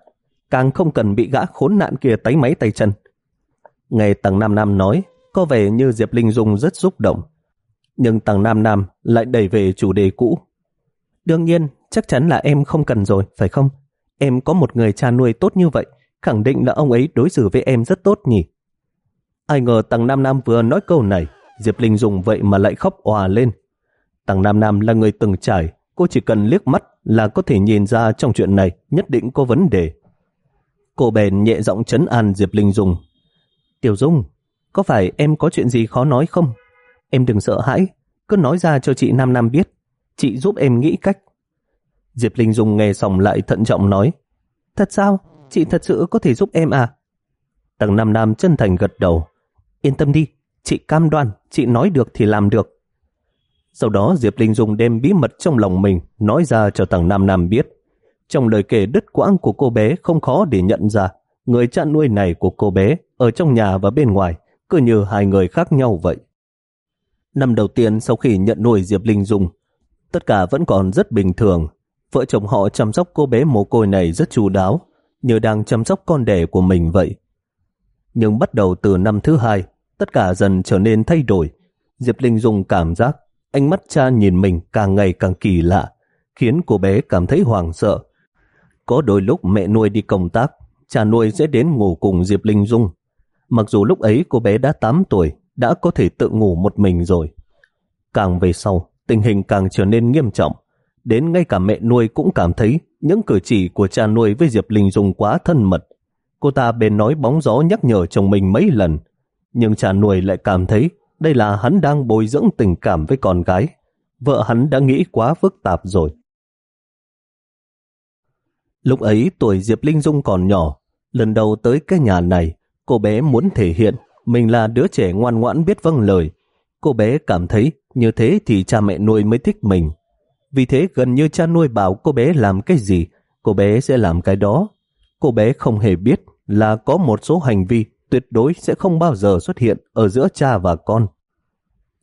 càng không cần bị gã khốn nạn kia tấy máy tay chân. Nghe Tầng Nam Nam nói, có vẻ như Diệp Linh Dung rất xúc động. Nhưng Tằng Nam Nam lại đẩy về chủ đề cũ. Đương nhiên, chắc chắn là em không cần rồi, phải không? Em có một người cha nuôi tốt như vậy, khẳng định là ông ấy đối xử với em rất tốt nhỉ? Ai ngờ Tằng Nam Nam vừa nói câu này, Diệp Linh Dung vậy mà lại khóc òa lên. Tằng Nam Nam là người từng trải, cô chỉ cần liếc mắt là có thể nhìn ra trong chuyện này nhất định có vấn đề. Cô bèn nhẹ giọng chấn an Diệp Linh Dung. Tiểu Dung, có phải em có chuyện gì khó nói không? Em đừng sợ hãi, cứ nói ra cho chị Nam Nam biết. Chị giúp em nghĩ cách. Diệp Linh Dung nghe xong lại thận trọng nói. Thật sao? Chị thật sự có thể giúp em à? Tầng Nam Nam chân thành gật đầu. Yên tâm đi, chị cam đoan, chị nói được thì làm được. Sau đó Diệp Linh Dung đem bí mật trong lòng mình nói ra cho tầng Nam Nam biết. Trong lời kể đứt quãng của cô bé không khó để nhận ra người cha nuôi này của cô bé ở trong nhà và bên ngoài cứ như hai người khác nhau vậy. Năm đầu tiên sau khi nhận nuôi Diệp Linh Dung, tất cả vẫn còn rất bình thường. Vợ chồng họ chăm sóc cô bé mồ côi này rất chu đáo, như đang chăm sóc con đẻ của mình vậy. Nhưng bắt đầu từ năm thứ hai, tất cả dần trở nên thay đổi. Diệp Linh Dung cảm giác ánh mắt cha nhìn mình càng ngày càng kỳ lạ, khiến cô bé cảm thấy hoảng sợ. Có đôi lúc mẹ nuôi đi công tác, cha nuôi sẽ đến ngủ cùng Diệp Linh Dung. Mặc dù lúc ấy cô bé đã 8 tuổi, đã có thể tự ngủ một mình rồi. Càng về sau, tình hình càng trở nên nghiêm trọng. Đến ngay cả mẹ nuôi cũng cảm thấy những cử chỉ của cha nuôi với Diệp Linh Dung quá thân mật. Cô ta bên nói bóng gió nhắc nhở chồng mình mấy lần, nhưng cha nuôi lại cảm thấy đây là hắn đang bồi dưỡng tình cảm với con gái. Vợ hắn đã nghĩ quá phức tạp rồi. Lúc ấy tuổi Diệp Linh Dung còn nhỏ, lần đầu tới cái nhà này, cô bé muốn thể hiện mình là đứa trẻ ngoan ngoãn biết vâng lời. Cô bé cảm thấy như thế thì cha mẹ nuôi mới thích mình. Vì thế gần như cha nuôi bảo cô bé làm cái gì, cô bé sẽ làm cái đó. Cô bé không hề biết là có một số hành vi tuyệt đối sẽ không bao giờ xuất hiện ở giữa cha và con.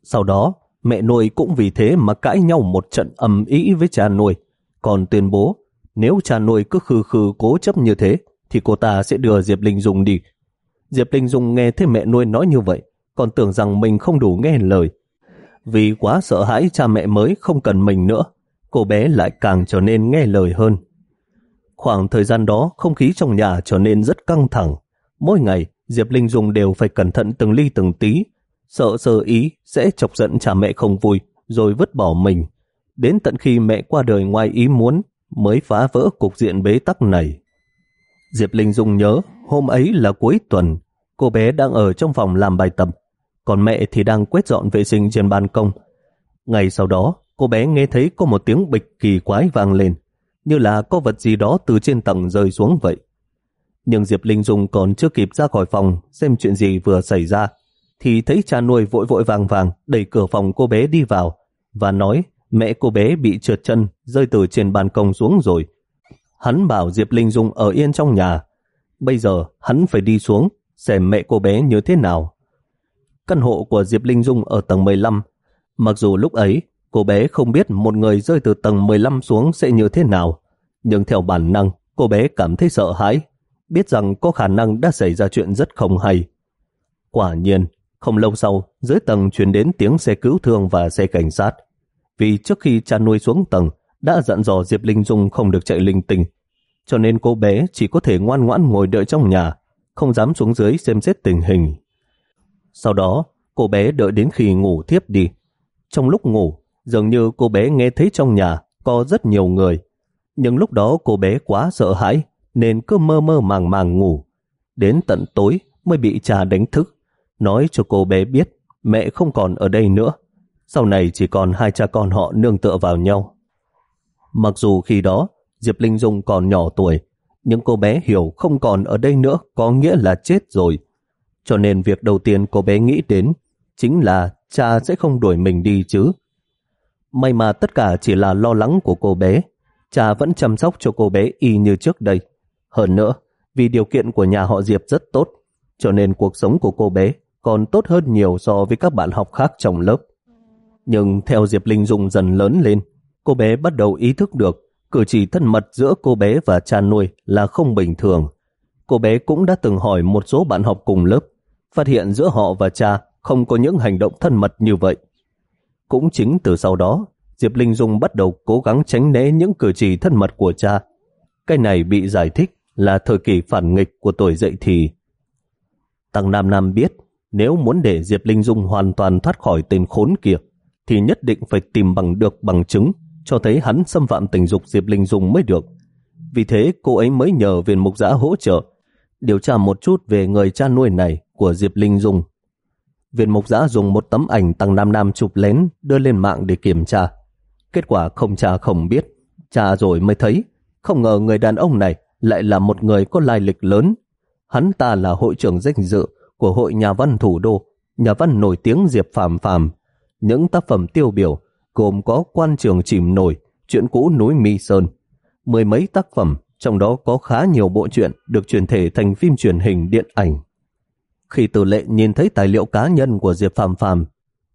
Sau đó, mẹ nuôi cũng vì thế mà cãi nhau một trận ầm ĩ với cha nuôi, còn tuyên bố nếu cha nuôi cứ khư khư cố chấp như thế thì cô ta sẽ đưa Diệp Linh Dung đi. Diệp Linh Dung nghe thấy mẹ nuôi nói như vậy, còn tưởng rằng mình không đủ nghe lời. Vì quá sợ hãi cha mẹ mới không cần mình nữa, cô bé lại càng trở nên nghe lời hơn. Khoảng thời gian đó, không khí trong nhà trở nên rất căng thẳng. Mỗi ngày, Diệp Linh Dung đều phải cẩn thận từng ly từng tí, sợ sơ ý sẽ chọc giận cha mẹ không vui, rồi vứt bỏ mình. Đến tận khi mẹ qua đời ngoài ý muốn, mới phá vỡ cục diện bế tắc này. Diệp Linh Dung nhớ, hôm ấy là cuối tuần, cô bé đang ở trong phòng làm bài tập, còn mẹ thì đang quét dọn vệ sinh trên ban công. Ngày sau đó, cô bé nghe thấy có một tiếng bịch kỳ quái vang lên, như là có vật gì đó từ trên tầng rơi xuống vậy. Nhưng Diệp Linh Dung còn chưa kịp ra khỏi phòng xem chuyện gì vừa xảy ra, thì thấy cha nuôi vội vội vàng vàng đẩy cửa phòng cô bé đi vào và nói mẹ cô bé bị trượt chân rơi từ trên ban công xuống rồi. Hắn bảo Diệp Linh Dung ở yên trong nhà. Bây giờ hắn phải đi xuống xem mẹ cô bé như thế nào. Căn hộ của Diệp Linh Dung ở tầng 15. Mặc dù lúc ấy cô bé không biết một người rơi từ tầng 15 xuống sẽ như thế nào, nhưng theo bản năng cô bé cảm thấy sợ hãi, biết rằng có khả năng đã xảy ra chuyện rất không hay. Quả nhiên, không lâu sau, dưới tầng truyền đến tiếng xe cứu thương và xe cảnh sát. Vì trước khi cha nuôi xuống tầng, đã dặn dò Diệp Linh Dung không được chạy linh tinh, cho nên cô bé chỉ có thể ngoan ngoãn ngồi đợi trong nhà, không dám xuống dưới xem xét tình hình. Sau đó, cô bé đợi đến khi ngủ thiếp đi. Trong lúc ngủ, dường như cô bé nghe thấy trong nhà có rất nhiều người. Nhưng lúc đó cô bé quá sợ hãi, nên cứ mơ mơ màng màng ngủ. Đến tận tối mới bị cha đánh thức, nói cho cô bé biết mẹ không còn ở đây nữa. Sau này chỉ còn hai cha con họ nương tựa vào nhau. Mặc dù khi đó Diệp Linh Dung còn nhỏ tuổi, những cô bé hiểu không còn ở đây nữa có nghĩa là chết rồi. Cho nên việc đầu tiên cô bé nghĩ đến chính là cha sẽ không đuổi mình đi chứ. May mà tất cả chỉ là lo lắng của cô bé. Cha vẫn chăm sóc cho cô bé y như trước đây. Hơn nữa, vì điều kiện của nhà họ Diệp rất tốt, cho nên cuộc sống của cô bé còn tốt hơn nhiều so với các bạn học khác trong lớp. Nhưng theo Diệp Linh Dung dần lớn lên, cô bé bắt đầu ý thức được cử chỉ thân mật giữa cô bé và cha nuôi là không bình thường. Cô bé cũng đã từng hỏi một số bạn học cùng lớp, phát hiện giữa họ và cha không có những hành động thân mật như vậy. Cũng chính từ sau đó, Diệp Linh Dung bắt đầu cố gắng tránh né những cử chỉ thân mật của cha. Cái này bị giải thích là thời kỳ phản nghịch của tuổi dậy thì. Tăng Nam Nam biết, nếu muốn để Diệp Linh Dung hoàn toàn thoát khỏi tên khốn kia, thì nhất định phải tìm bằng được bằng chứng cho thấy hắn xâm phạm tình dục Diệp Linh Dung mới được. Vì thế cô ấy mới nhờ viên mục giã hỗ trợ điều tra một chút về người cha nuôi này của Diệp Linh Dung. Viên mục giã dùng một tấm ảnh tăng Nam Nam chụp lén đưa lên mạng để kiểm tra. Kết quả không cha không biết, cha rồi mới thấy, không ngờ người đàn ông này lại là một người có lai lịch lớn. Hắn ta là hội trưởng danh dự của hội nhà văn thủ đô, nhà văn nổi tiếng Diệp Phạm Phạm. Những tác phẩm tiêu biểu gồm có quan trường chìm nổi, chuyện cũ núi Mi Sơn, mười mấy tác phẩm, trong đó có khá nhiều bộ truyện được truyền thể thành phim truyền hình điện ảnh. Khi tử lệ nhìn thấy tài liệu cá nhân của Diệp Phạm Phạm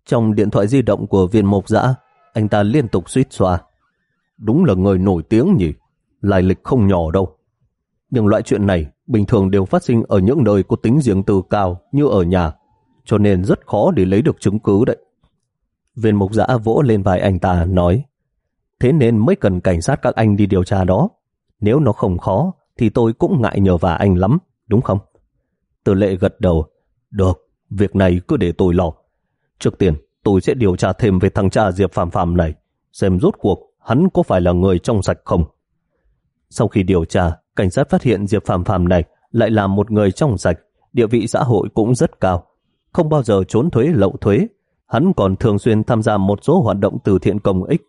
trong điện thoại di động của viên mộc dã, anh ta liên tục suýt xoa. Đúng là người nổi tiếng nhỉ, lai lịch không nhỏ đâu. Nhưng loại chuyện này bình thường đều phát sinh ở những nơi có tính riêng tư cao như ở nhà, cho nên rất khó để lấy được chứng cứ đấy. Viên mục giã vỗ lên vai anh ta nói Thế nên mới cần cảnh sát các anh đi điều tra đó. Nếu nó không khó thì tôi cũng ngại nhờ vả anh lắm, đúng không? Từ lệ gật đầu Được, việc này cứ để tôi lo. Trước tiên, tôi sẽ điều tra thêm về thằng cha Diệp Phạm Phạm này, xem rốt cuộc hắn có phải là người trong sạch không. Sau khi điều tra, cảnh sát phát hiện Diệp Phạm Phạm này lại là một người trong sạch, địa vị xã hội cũng rất cao, không bao giờ trốn thuế lậu thuế, hắn còn thường xuyên tham gia một số hoạt động từ thiện công ích.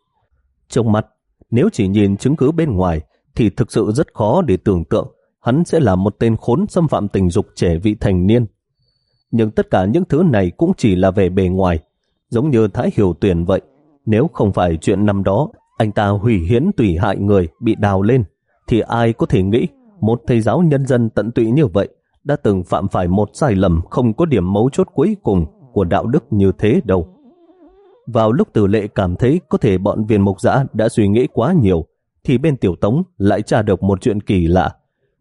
Trong mắt, nếu chỉ nhìn chứng cứ bên ngoài, thì thực sự rất khó để tưởng tượng hắn sẽ là một tên khốn xâm phạm tình dục trẻ vị thành niên. Nhưng tất cả những thứ này cũng chỉ là về bề ngoài, giống như Thái Hiểu Tuyển vậy. Nếu không phải chuyện năm đó, anh ta hủy hiến tùy hại người bị đào lên, thì ai có thể nghĩ một thầy giáo nhân dân tận tụy như vậy đã từng phạm phải một sai lầm không có điểm mấu chốt cuối cùng của đạo đức như thế đâu. Vào lúc tử lệ cảm thấy có thể bọn viên mục giã đã suy nghĩ quá nhiều, thì bên tiểu tống lại tra được một chuyện kỳ lạ.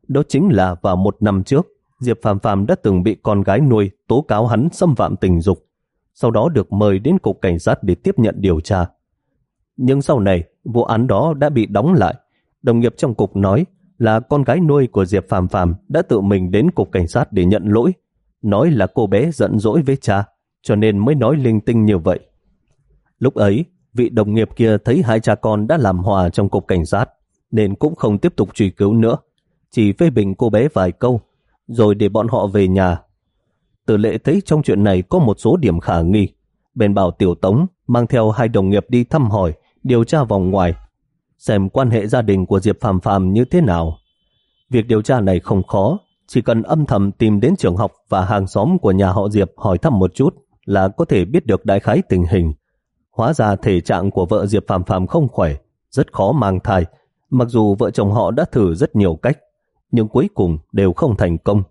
Đó chính là vào một năm trước, Diệp Phạm Phạm đã từng bị con gái nuôi tố cáo hắn xâm phạm tình dục. sau đó được mời đến cục cảnh sát để tiếp nhận điều tra. Nhưng sau này, vụ án đó đã bị đóng lại. Đồng nghiệp trong cục nói là con gái nuôi của Diệp Phạm Phạm đã tự mình đến cục cảnh sát để nhận lỗi, nói là cô bé giận dỗi với cha, cho nên mới nói linh tinh như vậy. Lúc ấy, vị đồng nghiệp kia thấy hai cha con đã làm hòa trong cục cảnh sát, nên cũng không tiếp tục truy cứu nữa, chỉ phê bình cô bé vài câu, rồi để bọn họ về nhà. Tử lệ thấy trong chuyện này có một số điểm khả nghi, bèn bảo Tiểu Tống mang theo hai đồng nghiệp đi thăm hỏi, điều tra vòng ngoài, xem quan hệ gia đình của Diệp Phàm Phàm như thế nào. Việc điều tra này không khó, chỉ cần âm thầm tìm đến trường học và hàng xóm của nhà họ Diệp hỏi thăm một chút là có thể biết được đại khái tình hình. Hóa ra thể trạng của vợ Diệp Phàm Phàm không khỏe, rất khó mang thai, mặc dù vợ chồng họ đã thử rất nhiều cách, nhưng cuối cùng đều không thành công.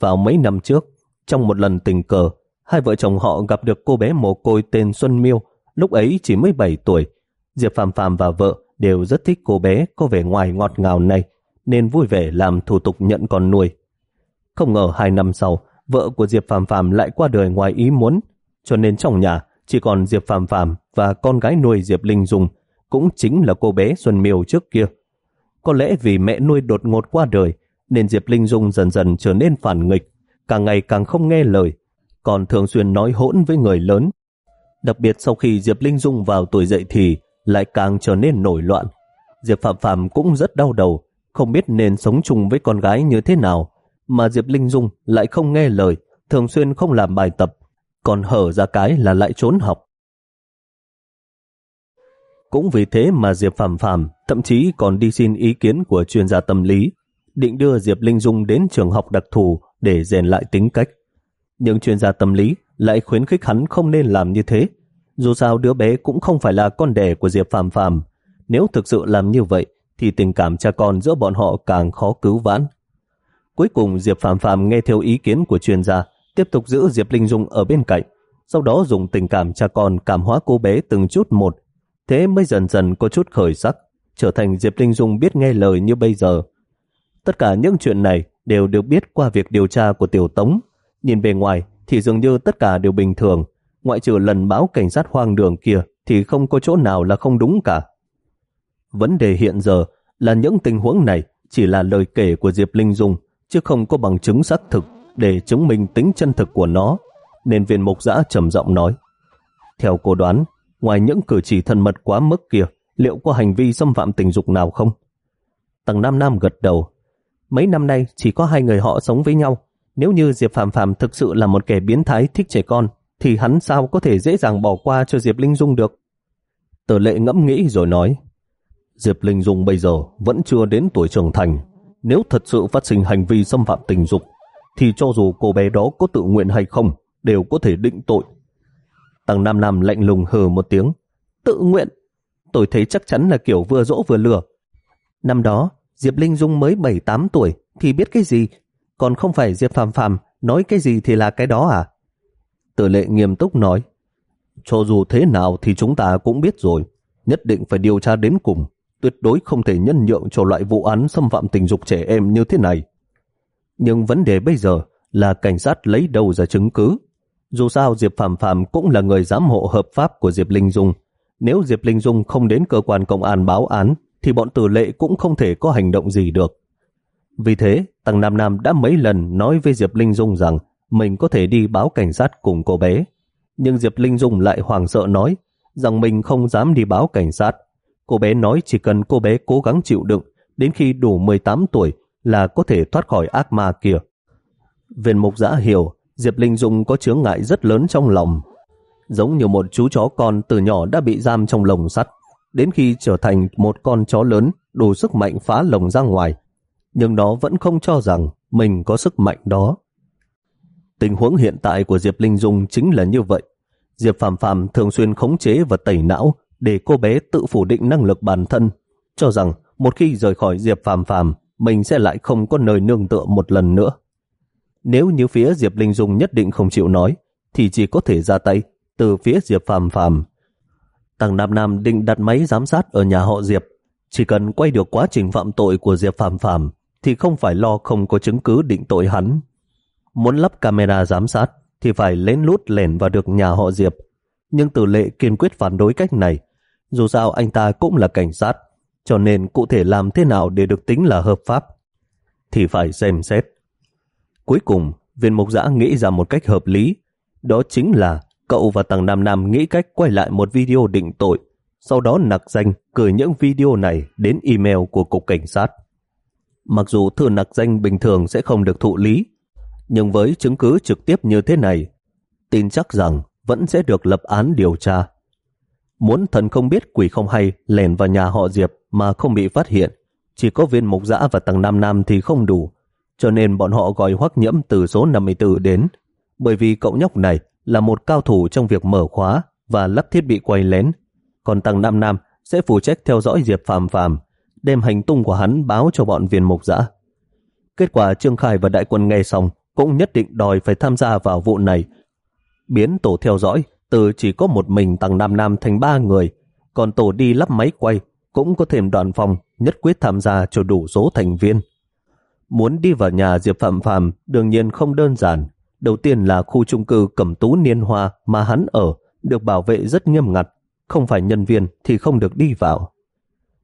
Vào mấy năm trước, trong một lần tình cờ, hai vợ chồng họ gặp được cô bé mồ côi tên Xuân Miêu, lúc ấy chỉ mới 7 tuổi. Diệp Phàm Phàm và vợ đều rất thích cô bé có vẻ ngoài ngọt ngào này, nên vui vẻ làm thủ tục nhận con nuôi. Không ngờ hai năm sau, vợ của Diệp Phàm Phàm lại qua đời ngoài ý muốn, cho nên trong nhà chỉ còn Diệp Phàm Phàm và con gái nuôi Diệp Linh Dung, cũng chính là cô bé Xuân Miêu trước kia. Có lẽ vì mẹ nuôi đột ngột qua đời, nên Diệp Linh Dung dần dần trở nên phản nghịch, càng ngày càng không nghe lời, còn thường xuyên nói hỗn với người lớn. Đặc biệt sau khi Diệp Linh Dung vào tuổi dậy thì lại càng trở nên nổi loạn. Diệp Phạm Phạm cũng rất đau đầu, không biết nên sống chung với con gái như thế nào, mà Diệp Linh Dung lại không nghe lời, thường xuyên không làm bài tập, còn hở ra cái là lại trốn học. Cũng vì thế mà Diệp Phạm Phạm thậm chí còn đi xin ý kiến của chuyên gia tâm lý, định đưa Diệp Linh Dung đến trường học đặc thù để rèn lại tính cách. Nhưng chuyên gia tâm lý lại khuyến khích hắn không nên làm như thế. Dù sao đứa bé cũng không phải là con đẻ của Diệp Phạm Phạm. Nếu thực sự làm như vậy, thì tình cảm cha con giữa bọn họ càng khó cứu vãn. Cuối cùng Diệp Phạm Phạm nghe theo ý kiến của chuyên gia, tiếp tục giữ Diệp Linh Dung ở bên cạnh, sau đó dùng tình cảm cha con cảm hóa cô bé từng chút một, thế mới dần dần có chút khởi sắc, trở thành Diệp Linh Dung biết nghe lời như bây giờ. Tất cả những chuyện này đều được biết qua việc điều tra của Tiểu Tống. Nhìn bề ngoài thì dường như tất cả đều bình thường, ngoại trừ lần báo cảnh sát hoang đường kia thì không có chỗ nào là không đúng cả. Vấn đề hiện giờ là những tình huống này chỉ là lời kể của Diệp Linh Dung, chứ không có bằng chứng xác thực để chứng minh tính chân thực của nó, nên viên mục giã trầm giọng nói. Theo cô đoán, ngoài những cử chỉ thân mật quá mức kia, liệu có hành vi xâm phạm tình dục nào không? Tầng Nam Nam gật đầu. Mấy năm nay chỉ có hai người họ sống với nhau. Nếu như Diệp Phạm Phạm thực sự là một kẻ biến thái thích trẻ con, thì hắn sao có thể dễ dàng bỏ qua cho Diệp Linh Dung được? Tờ lệ ngẫm nghĩ rồi nói, Diệp Linh Dung bây giờ vẫn chưa đến tuổi trưởng thành. Nếu thật sự phát sinh hành vi xâm phạm tình dục, thì cho dù cô bé đó có tự nguyện hay không, đều có thể định tội. Tăng Nam Nam lạnh lùng hừ một tiếng. Tự nguyện? Tôi thấy chắc chắn là kiểu vừa dỗ vừa lừa. Năm đó, Diệp Linh Dung mới 7-8 tuổi, thì biết cái gì? Còn không phải Diệp Phàm Phàm nói cái gì thì là cái đó à? Tử lệ nghiêm túc nói, cho dù thế nào thì chúng ta cũng biết rồi, nhất định phải điều tra đến cùng, tuyệt đối không thể nhân nhượng cho loại vụ án xâm phạm tình dục trẻ em như thế này. Nhưng vấn đề bây giờ là cảnh sát lấy đâu ra chứng cứ. Dù sao Diệp Phạm Phạm cũng là người giám hộ hợp pháp của Diệp Linh Dung. Nếu Diệp Linh Dung không đến cơ quan công an báo án, thì bọn tử lệ cũng không thể có hành động gì được. Vì thế, Tăng Nam Nam đã mấy lần nói với Diệp Linh Dung rằng mình có thể đi báo cảnh sát cùng cô bé. Nhưng Diệp Linh Dung lại hoàng sợ nói rằng mình không dám đi báo cảnh sát. Cô bé nói chỉ cần cô bé cố gắng chịu đựng, đến khi đủ 18 tuổi là có thể thoát khỏi ác ma kia. Viên mục giã hiểu, Diệp Linh Dung có chướng ngại rất lớn trong lòng. Giống như một chú chó con từ nhỏ đã bị giam trong lồng sắt, đến khi trở thành một con chó lớn đủ sức mạnh phá lồng ra ngoài. Nhưng nó vẫn không cho rằng mình có sức mạnh đó. Tình huống hiện tại của Diệp Linh Dung chính là như vậy. Diệp Phạm Phạm thường xuyên khống chế và tẩy não để cô bé tự phủ định năng lực bản thân, cho rằng một khi rời khỏi Diệp Phạm Phạm, mình sẽ lại không có nơi nương tựa một lần nữa. Nếu như phía Diệp Linh Dung nhất định không chịu nói, thì chỉ có thể ra tay từ phía Diệp Phạm Phạm. Tàng Nam Nam định đặt máy giám sát ở nhà họ Diệp, chỉ cần quay được quá trình phạm tội của Diệp Phạm Phạm thì không phải lo không có chứng cứ định tội hắn. Muốn lắp camera giám sát thì phải lén lút lẻn vào được nhà họ Diệp. Nhưng tử lệ kiên quyết phản đối cách này. Dù sao anh ta cũng là cảnh sát, cho nên cụ thể làm thế nào để được tính là hợp pháp thì phải xem xét. Cuối cùng, viên mục giã nghĩ ra một cách hợp lý, đó chính là cậu và Tầng Nam Nam nghĩ cách quay lại một video định tội, sau đó nặc danh gửi những video này đến email của Cục Cảnh sát. Mặc dù thư nặc danh bình thường sẽ không được thụ lý, nhưng với chứng cứ trực tiếp như thế này, tin chắc rằng vẫn sẽ được lập án điều tra. Muốn thần không biết quỷ không hay lèn vào nhà họ Diệp mà không bị phát hiện, chỉ có viên mục giã và tầng Nam Nam thì không đủ, cho nên bọn họ gọi hoắc nhiễm từ số 54 đến, bởi vì cậu nhóc này là một cao thủ trong việc mở khóa và lắp thiết bị quay lén, còn tầng Nam Nam sẽ phụ trách theo dõi Diệp Phàm Phàm, đem hành tung của hắn báo cho bọn viên mục giã. Kết quả Trương Khai và đại quân nghe xong cũng nhất định đòi phải tham gia vào vụ này, biến tổ theo dõi từ chỉ có một mình tầng Nam Nam thành ba người, còn tổ đi lắp máy quay cũng có thêm đoàn phòng nhất quyết tham gia cho đủ số thành viên. Muốn đi vào nhà Diệp Phạm Phạm đương nhiên không đơn giản. Đầu tiên là khu trung cư Cẩm Tú Niên Hoa mà hắn ở, được bảo vệ rất nghiêm ngặt, không phải nhân viên thì không được đi vào.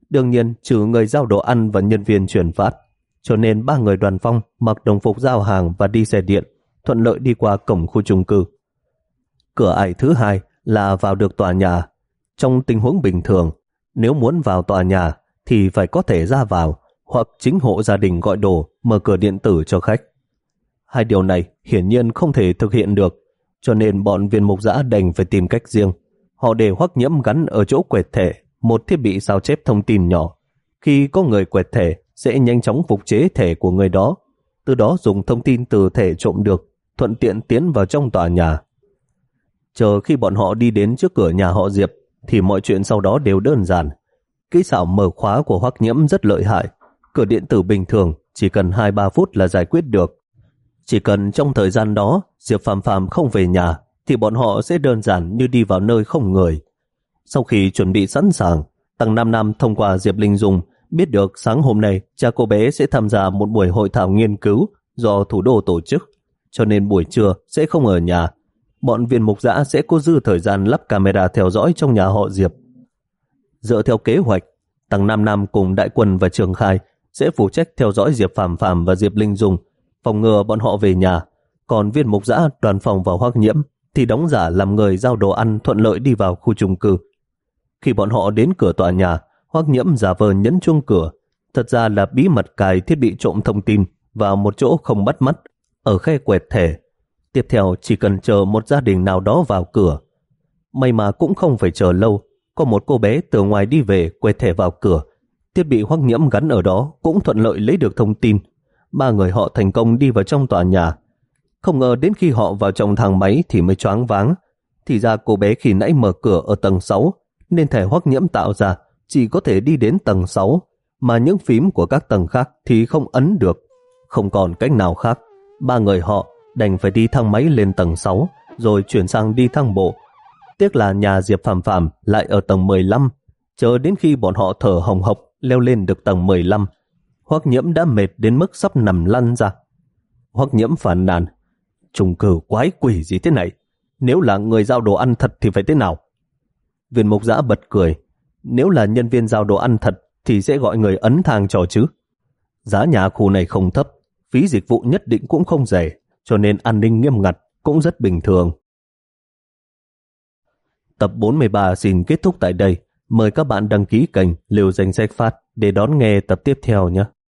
Đương nhiên, trừ người giao đồ ăn và nhân viên chuyển phát, cho nên ba người đoàn phong mặc đồng phục giao hàng và đi xe điện, thuận lợi đi qua cổng khu trung cư. Cửa ải thứ hai là vào được tòa nhà. Trong tình huống bình thường, nếu muốn vào tòa nhà thì phải có thể ra vào hoặc chính hộ gia đình gọi đồ mở cửa điện tử cho khách. Hai điều này hiển nhiên không thể thực hiện được, cho nên bọn viên mục giã đành phải tìm cách riêng. Họ để hoắc nhiễm gắn ở chỗ quẹt thẻ một thiết bị sao chép thông tin nhỏ. Khi có người quẹt thẻ sẽ nhanh chóng phục chế thẻ của người đó, từ đó dùng thông tin từ thẻ trộm được, thuận tiện tiến vào trong tòa nhà. Chờ khi bọn họ đi đến trước cửa nhà họ Diệp, thì mọi chuyện sau đó đều đơn giản. Kỹ xảo mở khóa của Hoắc Nhiễm rất lợi hại. Cửa điện tử bình thường chỉ cần 2-3 phút là giải quyết được. Chỉ cần trong thời gian đó Diệp Phạm Phạm không về nhà thì bọn họ sẽ đơn giản như đi vào nơi không người. Sau khi chuẩn bị sẵn sàng, Tăng Nam Nam thông qua Diệp Linh Dung biết được sáng hôm nay cha cô bé sẽ tham gia một buổi hội thảo nghiên cứu do thủ đô tổ chức, cho nên buổi trưa sẽ không ở nhà bọn viên mục giã sẽ có dư thời gian lắp camera theo dõi trong nhà họ Diệp. Dựa theo kế hoạch, Tăng Nam Nam cùng Đại Quân và Trường Khai sẽ phụ trách theo dõi Diệp Phạm Phạm và Diệp Linh Dung, phòng ngừa bọn họ về nhà. Còn viên mục giã đoàn phòng vào hoác nhiễm thì đóng giả làm người giao đồ ăn thuận lợi đi vào khu chung cư. Khi bọn họ đến cửa tòa nhà, hoác nhiễm giả vờ nhấn chuông cửa. Thật ra là bí mật cài thiết bị trộm thông tin vào một chỗ không bắt mắt, ở khe quẹt thẻ Tiếp theo chỉ cần chờ một gia đình nào đó vào cửa. May mà cũng không phải chờ lâu. Có một cô bé từ ngoài đi về, quay thẻ vào cửa. Thiết bị hoắc nhiễm gắn ở đó cũng thuận lợi lấy được thông tin. Ba người họ thành công đi vào trong tòa nhà. Không ngờ đến khi họ vào trong thang máy thì mới choáng váng. Thì ra cô bé khi nãy mở cửa ở tầng 6 nên thẻ hoắc nhiễm tạo ra, chỉ có thể đi đến tầng 6 mà những phím của các tầng khác thì không ấn được. Không còn cách nào khác. Ba người họ đành phải đi thang máy lên tầng 6, rồi chuyển sang đi thang bộ. Tiếc là nhà Diệp Phạm Phạm lại ở tầng 15, chờ đến khi bọn họ thở hồng hộc leo lên được tầng 15. Hoắc nhiễm đã mệt đến mức sắp nằm lăn ra. Hoắc nhiễm phản nàn, trùng cử quái quỷ gì thế này? Nếu là người giao đồ ăn thật thì phải thế nào? Viên mục giã bật cười, nếu là nhân viên giao đồ ăn thật thì sẽ gọi người ấn thang cho chứ. Giá nhà khu này không thấp, phí dịch vụ nhất định cũng không rẻ cho nên an ninh nghiêm ngặt cũng rất bình thường. Tập 43 xin kết thúc tại đây. Mời các bạn đăng ký kênh Liều Danh Sách Phát để đón nghe tập tiếp theo nhé.